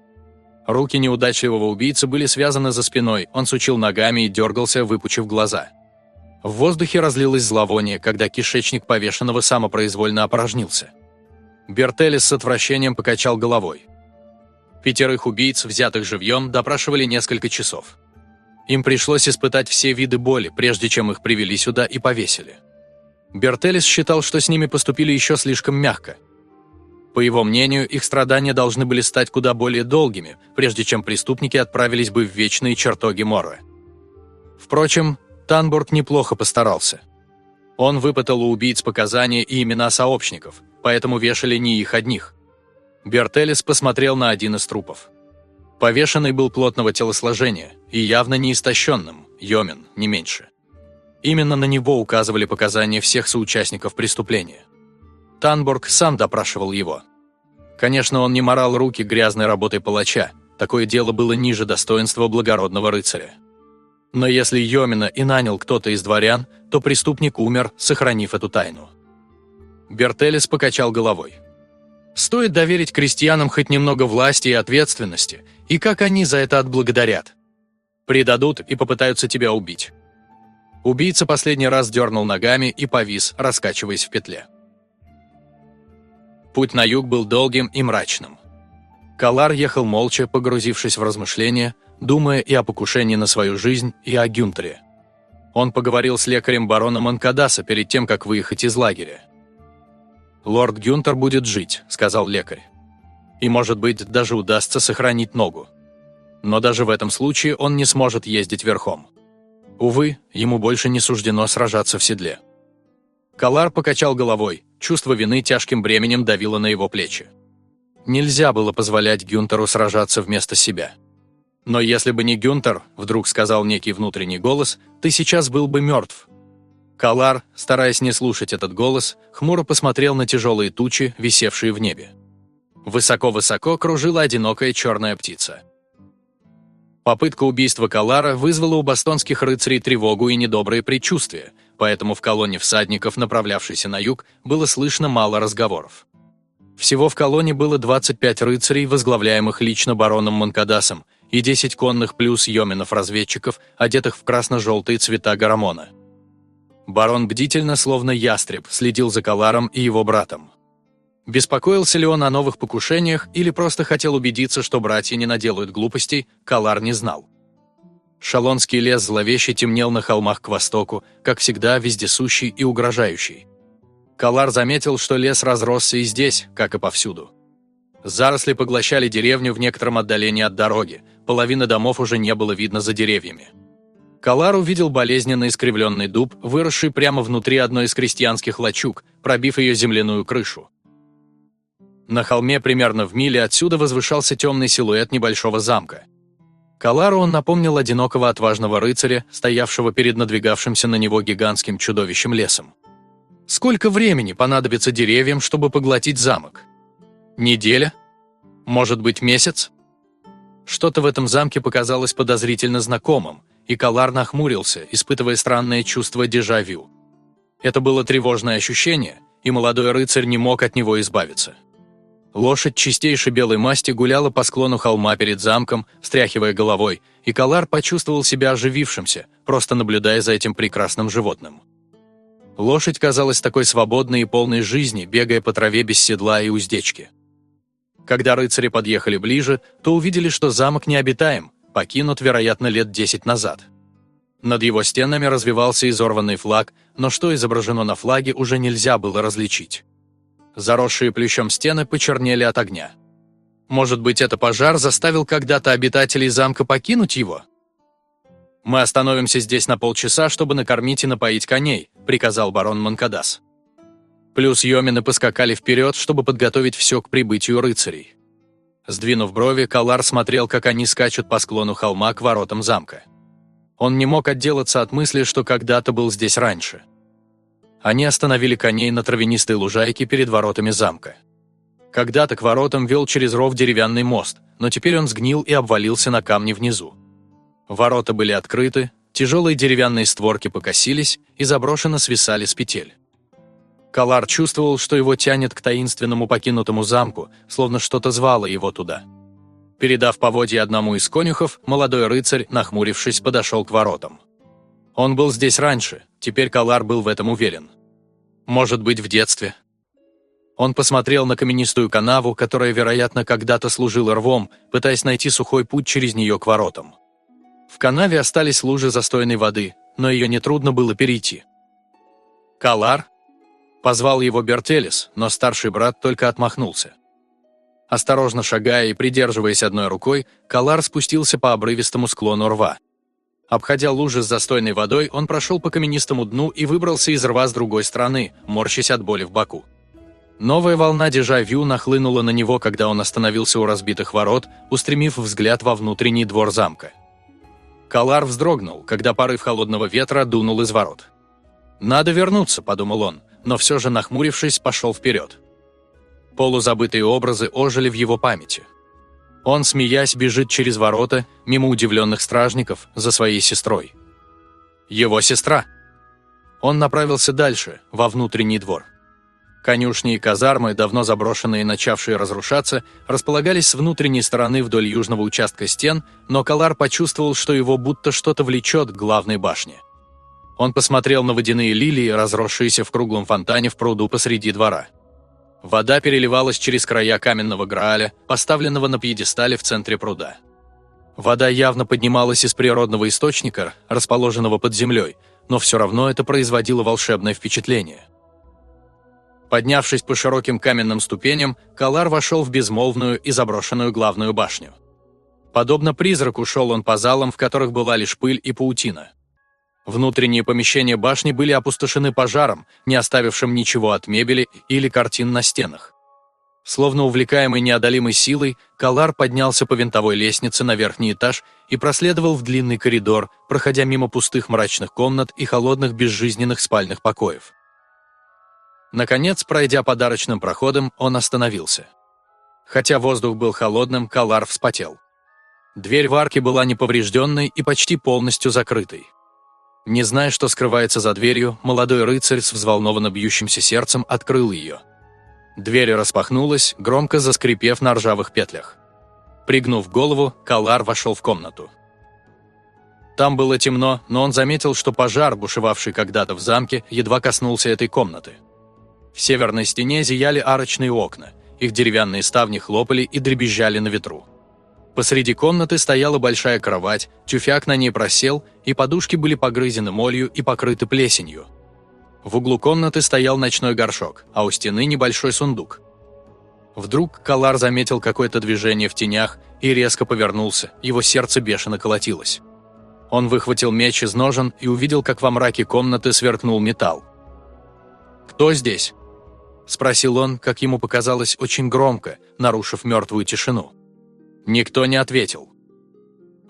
Руки неудачливого убийцы были связаны за спиной, он сучил ногами и дергался, выпучив глаза. В воздухе разлилось зловоние, когда кишечник повешенного самопроизвольно опорожнился. Бертелис с отвращением покачал головой. Пятерых убийц, взятых живьем, допрашивали несколько часов. Им пришлось испытать все виды боли, прежде чем их привели сюда и повесили. Бертелис считал, что с ними поступили еще слишком мягко – по его мнению, их страдания должны были стать куда более долгими, прежде чем преступники отправились бы в вечные чертоги Моры. Впрочем, Танбург неплохо постарался. Он выпытал у убийц показания и имена сообщников, поэтому вешали не их одних. Бертелес посмотрел на один из трупов. Повешенный был плотного телосложения и явно не истощенным, Йомин, не меньше. Именно на него указывали показания всех соучастников преступления. Танбург сам допрашивал его. Конечно, он не морал руки грязной работой палача, такое дело было ниже достоинства благородного рыцаря. Но если Йомина и нанял кто-то из дворян, то преступник умер, сохранив эту тайну. Бертелес покачал головой. Стоит доверить крестьянам хоть немного власти и ответственности, и как они за это отблагодарят. Предадут и попытаются тебя убить. Убийца последний раз дернул ногами и повис, раскачиваясь в петле. Путь на юг был долгим и мрачным. Калар ехал молча, погрузившись в размышления, думая и о покушении на свою жизнь, и о Гюнтере. Он поговорил с лекарем барона Манкадаса перед тем, как выехать из лагеря. «Лорд Гюнтер будет жить», — сказал лекарь. «И, может быть, даже удастся сохранить ногу. Но даже в этом случае он не сможет ездить верхом. Увы, ему больше не суждено сражаться в седле». Калар покачал головой, чувство вины тяжким бременем давило на его плечи. Нельзя было позволять Гюнтеру сражаться вместо себя. «Но если бы не Гюнтер», — вдруг сказал некий внутренний голос, — «ты сейчас был бы мертв». Калар, стараясь не слушать этот голос, хмуро посмотрел на тяжелые тучи, висевшие в небе. Высоко-высоко кружила одинокая черная птица. Попытка убийства Калара вызвала у бастонских рыцарей тревогу и недобрые предчувствия, поэтому в колонне всадников, направлявшейся на юг, было слышно мало разговоров. Всего в колонне было 25 рыцарей, возглавляемых лично бароном Манкадасом, и 10 конных плюс йоминов-разведчиков, одетых в красно-желтые цвета гарамона. Барон бдительно, словно ястреб, следил за Каларом и его братом. Беспокоился ли он о новых покушениях или просто хотел убедиться, что братья не наделают глупостей, Калар не знал. Шалонский лес зловеще темнел на холмах к востоку, как всегда вездесущий и угрожающий. Калар заметил, что лес разросся и здесь, как и повсюду. Заросли поглощали деревню в некотором отдалении от дороги, половина домов уже не было видно за деревьями. Калар увидел болезненно искривленный дуб, выросший прямо внутри одной из крестьянских лачуг, пробив ее земляную крышу. На холме примерно в миле отсюда возвышался темный силуэт небольшого замка. Калару он напомнил одинокого отважного рыцаря, стоявшего перед надвигавшимся на него гигантским чудовищем лесом. Сколько времени понадобится деревьям, чтобы поглотить замок? Неделя? Может быть, месяц? Что-то в этом замке показалось подозрительно знакомым, и Калар нахмурился, испытывая странное чувство дежавю. Это было тревожное ощущение, и молодой рыцарь не мог от него избавиться. Лошадь чистейшей белой масти гуляла по склону холма перед замком, встряхивая головой, и Калар почувствовал себя оживившимся, просто наблюдая за этим прекрасным животным. Лошадь казалась такой свободной и полной жизни, бегая по траве без седла и уздечки. Когда рыцари подъехали ближе, то увидели, что замок необитаем, покинут, вероятно, лет десять назад. Над его стенами развивался изорванный флаг, но что изображено на флаге уже нельзя было различить. Заросшие плющом стены почернели от огня. Может быть, это пожар заставил когда-то обитателей замка покинуть его? «Мы остановимся здесь на полчаса, чтобы накормить и напоить коней», — приказал барон Манкадас. Плюс Йомины поскакали вперед, чтобы подготовить все к прибытию рыцарей. Сдвинув брови, Калар смотрел, как они скачут по склону холма к воротам замка. Он не мог отделаться от мысли, что когда-то был здесь раньше — они остановили коней на травянистой лужайке перед воротами замка. Когда-то к воротам вел через ров деревянный мост, но теперь он сгнил и обвалился на камни внизу. Ворота были открыты, тяжелые деревянные створки покосились и заброшенно свисали с петель. Калар чувствовал, что его тянет к таинственному покинутому замку, словно что-то звало его туда. Передав поводье одному из конюхов, молодой рыцарь, нахмурившись, подошел к воротам. Он был здесь раньше, теперь Калар был в этом уверен. Может быть, в детстве. Он посмотрел на каменистую канаву, которая, вероятно, когда-то служила рвом, пытаясь найти сухой путь через нее к воротам. В канаве остались лужи застойной воды, но ее нетрудно было перейти. «Калар?» Позвал его Бертелис, но старший брат только отмахнулся. Осторожно шагая и придерживаясь одной рукой, Калар спустился по обрывистому склону рва. Обходя лужи с застойной водой, он прошел по каменистому дну и выбрался из рва с другой стороны, морщась от боли в боку. Новая волна дежавю нахлынула на него, когда он остановился у разбитых ворот, устремив взгляд во внутренний двор замка. Калар вздрогнул, когда порыв холодного ветра дунул из ворот. «Надо вернуться», — подумал он, но все же, нахмурившись, пошел вперед. Полузабытые образы ожили в его памяти. Он, смеясь, бежит через ворота, мимо удивленных стражников, за своей сестрой. Его сестра. Он направился дальше, во внутренний двор. Конюшни и казармы, давно заброшенные и начавшие разрушаться, располагались с внутренней стороны вдоль южного участка стен, но Калар почувствовал, что его будто что-то влечет к главной башне. Он посмотрел на водяные лилии, разросшиеся в круглом фонтане в пруду посреди двора. Вода переливалась через края каменного грааля, поставленного на пьедестале в центре пруда. Вода явно поднималась из природного источника, расположенного под землей, но все равно это производило волшебное впечатление – Поднявшись по широким каменным ступеням, Калар вошел в безмолвную и заброшенную главную башню. Подобно призраку шел он по залам, в которых была лишь пыль и паутина. Внутренние помещения башни были опустошены пожаром, не оставившим ничего от мебели или картин на стенах. Словно увлекаемый неодолимой силой, Калар поднялся по винтовой лестнице на верхний этаж и проследовал в длинный коридор, проходя мимо пустых мрачных комнат и холодных безжизненных спальных покоев. Наконец, пройдя подарочным проходом, он остановился. Хотя воздух был холодным, Калар вспотел. Дверь в арке была неповрежденной и почти полностью закрытой. Не зная, что скрывается за дверью, молодой рыцарь с взволнованно бьющимся сердцем открыл ее. Дверь распахнулась, громко заскрипев на ржавых петлях. Пригнув голову, Калар вошел в комнату. Там было темно, но он заметил, что пожар, бушевавший когда-то в замке, едва коснулся этой комнаты. В северной стене зияли арочные окна, их деревянные ставни хлопали и дребезжали на ветру. Посреди комнаты стояла большая кровать, тюфяк на ней просел, и подушки были погрызены молью и покрыты плесенью. В углу комнаты стоял ночной горшок, а у стены небольшой сундук. Вдруг Калар заметил какое-то движение в тенях и резко повернулся, его сердце бешено колотилось. Он выхватил меч из ножен и увидел, как во мраке комнаты сверкнул металл. «Кто здесь?» – спросил он, как ему показалось, очень громко, нарушив мертвую тишину. Никто не ответил.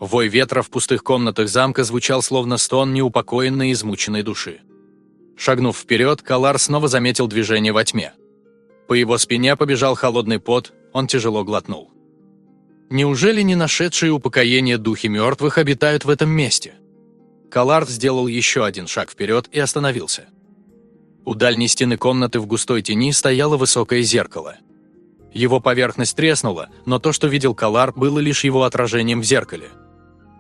Вой ветра в пустых комнатах замка звучал словно стон неупокоенной измученной души. Шагнув вперед, Калар снова заметил движение во тьме. По его спине побежал холодный пот, он тяжело глотнул. Неужели не нашедшие упокоение духи мертвых обитают в этом месте? Калард сделал еще один шаг вперед и остановился. У дальней стены комнаты в густой тени стояло высокое зеркало. Его поверхность треснула, но то, что видел Калар, было лишь его отражением в зеркале.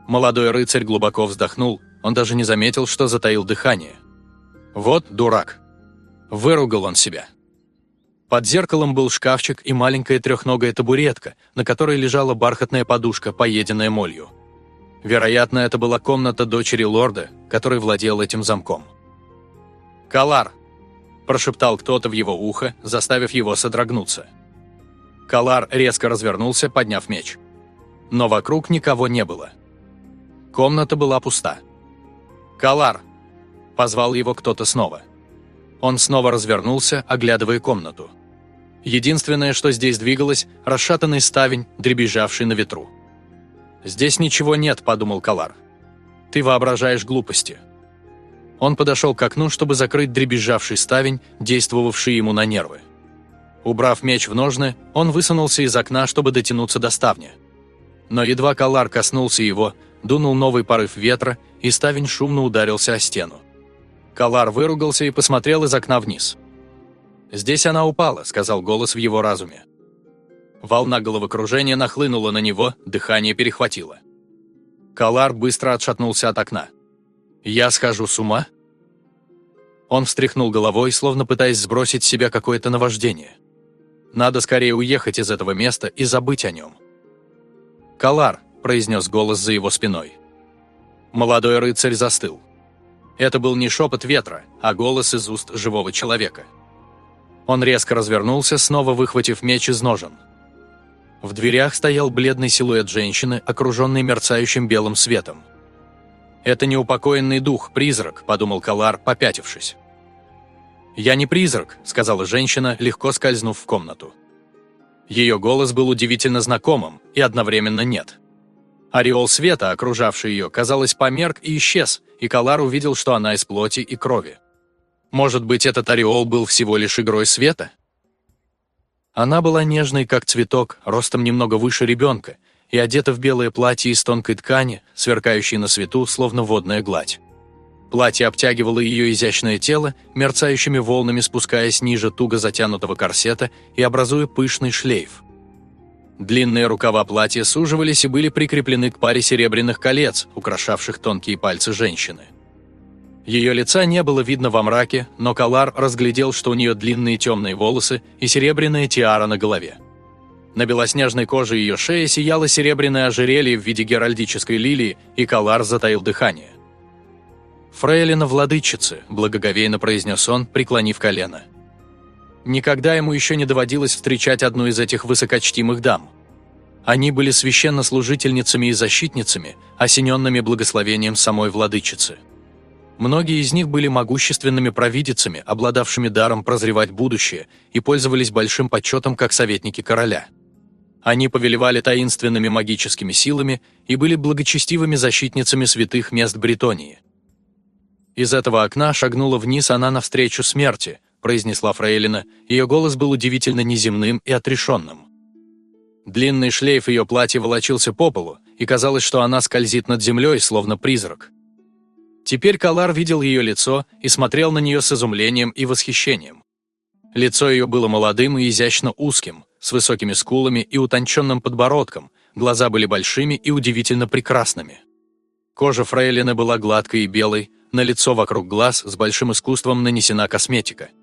Молодой рыцарь глубоко вздохнул, он даже не заметил, что затаил дыхание. «Вот дурак!» Выругал он себя. Под зеркалом был шкафчик и маленькая трехногая табуретка, на которой лежала бархатная подушка, поеденная молью. Вероятно, это была комната дочери лорда, который владел этим замком. «Калар!» прошептал кто-то в его ухо, заставив его содрогнуться. Калар резко развернулся, подняв меч. Но вокруг никого не было. Комната была пуста. «Калар!» – позвал его кто-то снова. Он снова развернулся, оглядывая комнату. Единственное, что здесь двигалось – расшатанный ставень, дребезжавший на ветру. «Здесь ничего нет», – подумал Калар. «Ты воображаешь глупости». Он подошел к окну, чтобы закрыть дребезжавший ставень, действовавший ему на нервы. Убрав меч в ножны, он высунулся из окна, чтобы дотянуться до ставня. Но едва Калар коснулся его, дунул новый порыв ветра, и ставень шумно ударился о стену. Калар выругался и посмотрел из окна вниз. «Здесь она упала», — сказал голос в его разуме. Волна головокружения нахлынула на него, дыхание перехватило. Калар быстро отшатнулся от окна. «Я схожу с ума?» Он встряхнул головой, словно пытаясь сбросить с себя какое-то наваждение. «Надо скорее уехать из этого места и забыть о нем». «Калар», – произнес голос за его спиной. Молодой рыцарь застыл. Это был не шепот ветра, а голос из уст живого человека. Он резко развернулся, снова выхватив меч из ножен. В дверях стоял бледный силуэт женщины, окруженный мерцающим белым светом. «Это неупокоенный дух, призрак», – подумал Калар, попятившись. «Я не призрак», — сказала женщина, легко скользнув в комнату. Ее голос был удивительно знакомым и одновременно нет. Ореол света, окружавший ее, казалось, померк и исчез, и Калар увидел, что она из плоти и крови. Может быть, этот ореол был всего лишь игрой света? Она была нежной, как цветок, ростом немного выше ребенка, и одета в белое платье из тонкой ткани, сверкающей на свету, словно водная гладь. Платье обтягивало ее изящное тело, мерцающими волнами спускаясь ниже туго затянутого корсета и образуя пышный шлейф. Длинные рукава платья суживались и были прикреплены к паре серебряных колец, украшавших тонкие пальцы женщины. Ее лица не было видно во мраке, но Калар разглядел, что у нее длинные темные волосы и серебряная тиара на голове. На белоснежной коже ее шеи сияло серебряное ожерелье в виде геральдической лилии, и Калар затаил дыхание. «Фрейлина владычицы», – благоговейно произнес он, преклонив колено. Никогда ему еще не доводилось встречать одну из этих высокочтимых дам. Они были священнослужительницами и защитницами, осененными благословением самой владычицы. Многие из них были могущественными провидицами, обладавшими даром прозревать будущее и пользовались большим почетом как советники короля. Они повелевали таинственными магическими силами и были благочестивыми защитницами святых мест Бретонии. Из этого окна шагнула вниз она навстречу смерти, произнесла Фрейлина, ее голос был удивительно неземным и отрешенным. Длинный шлейф ее платья волочился по полу, и казалось, что она скользит над землей, словно призрак. Теперь Калар видел ее лицо и смотрел на нее с изумлением и восхищением. Лицо ее было молодым и изящно узким, с высокими скулами и утонченным подбородком, глаза были большими и удивительно прекрасными. Кожа Фрейлины была гладкой и белой, на лицо вокруг глаз с большим искусством нанесена косметика –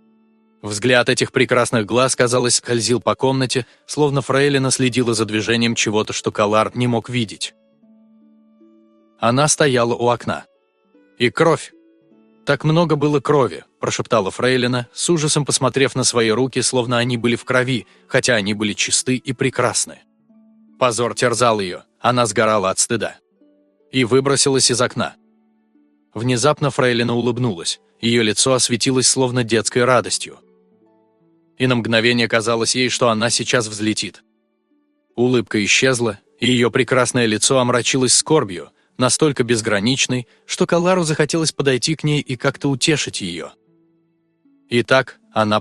Взгляд этих прекрасных глаз, казалось, скользил по комнате, словно Фрейлина следила за движением чего-то, что Калар не мог видеть. Она стояла у окна. «И кровь!» «Так много было крови», – прошептала Фрейлина, с ужасом посмотрев на свои руки, словно они были в крови, хотя они были чисты и прекрасны. Позор терзал ее, она сгорала от стыда. И выбросилась из окна. Внезапно Фрейлина улыбнулась, ее лицо осветилось словно детской радостью и на мгновение казалось ей, что она сейчас взлетит. Улыбка исчезла, и ее прекрасное лицо омрачилось скорбью, настолько безграничной, что Калару захотелось подойти к ней и как-то утешить ее. Итак, она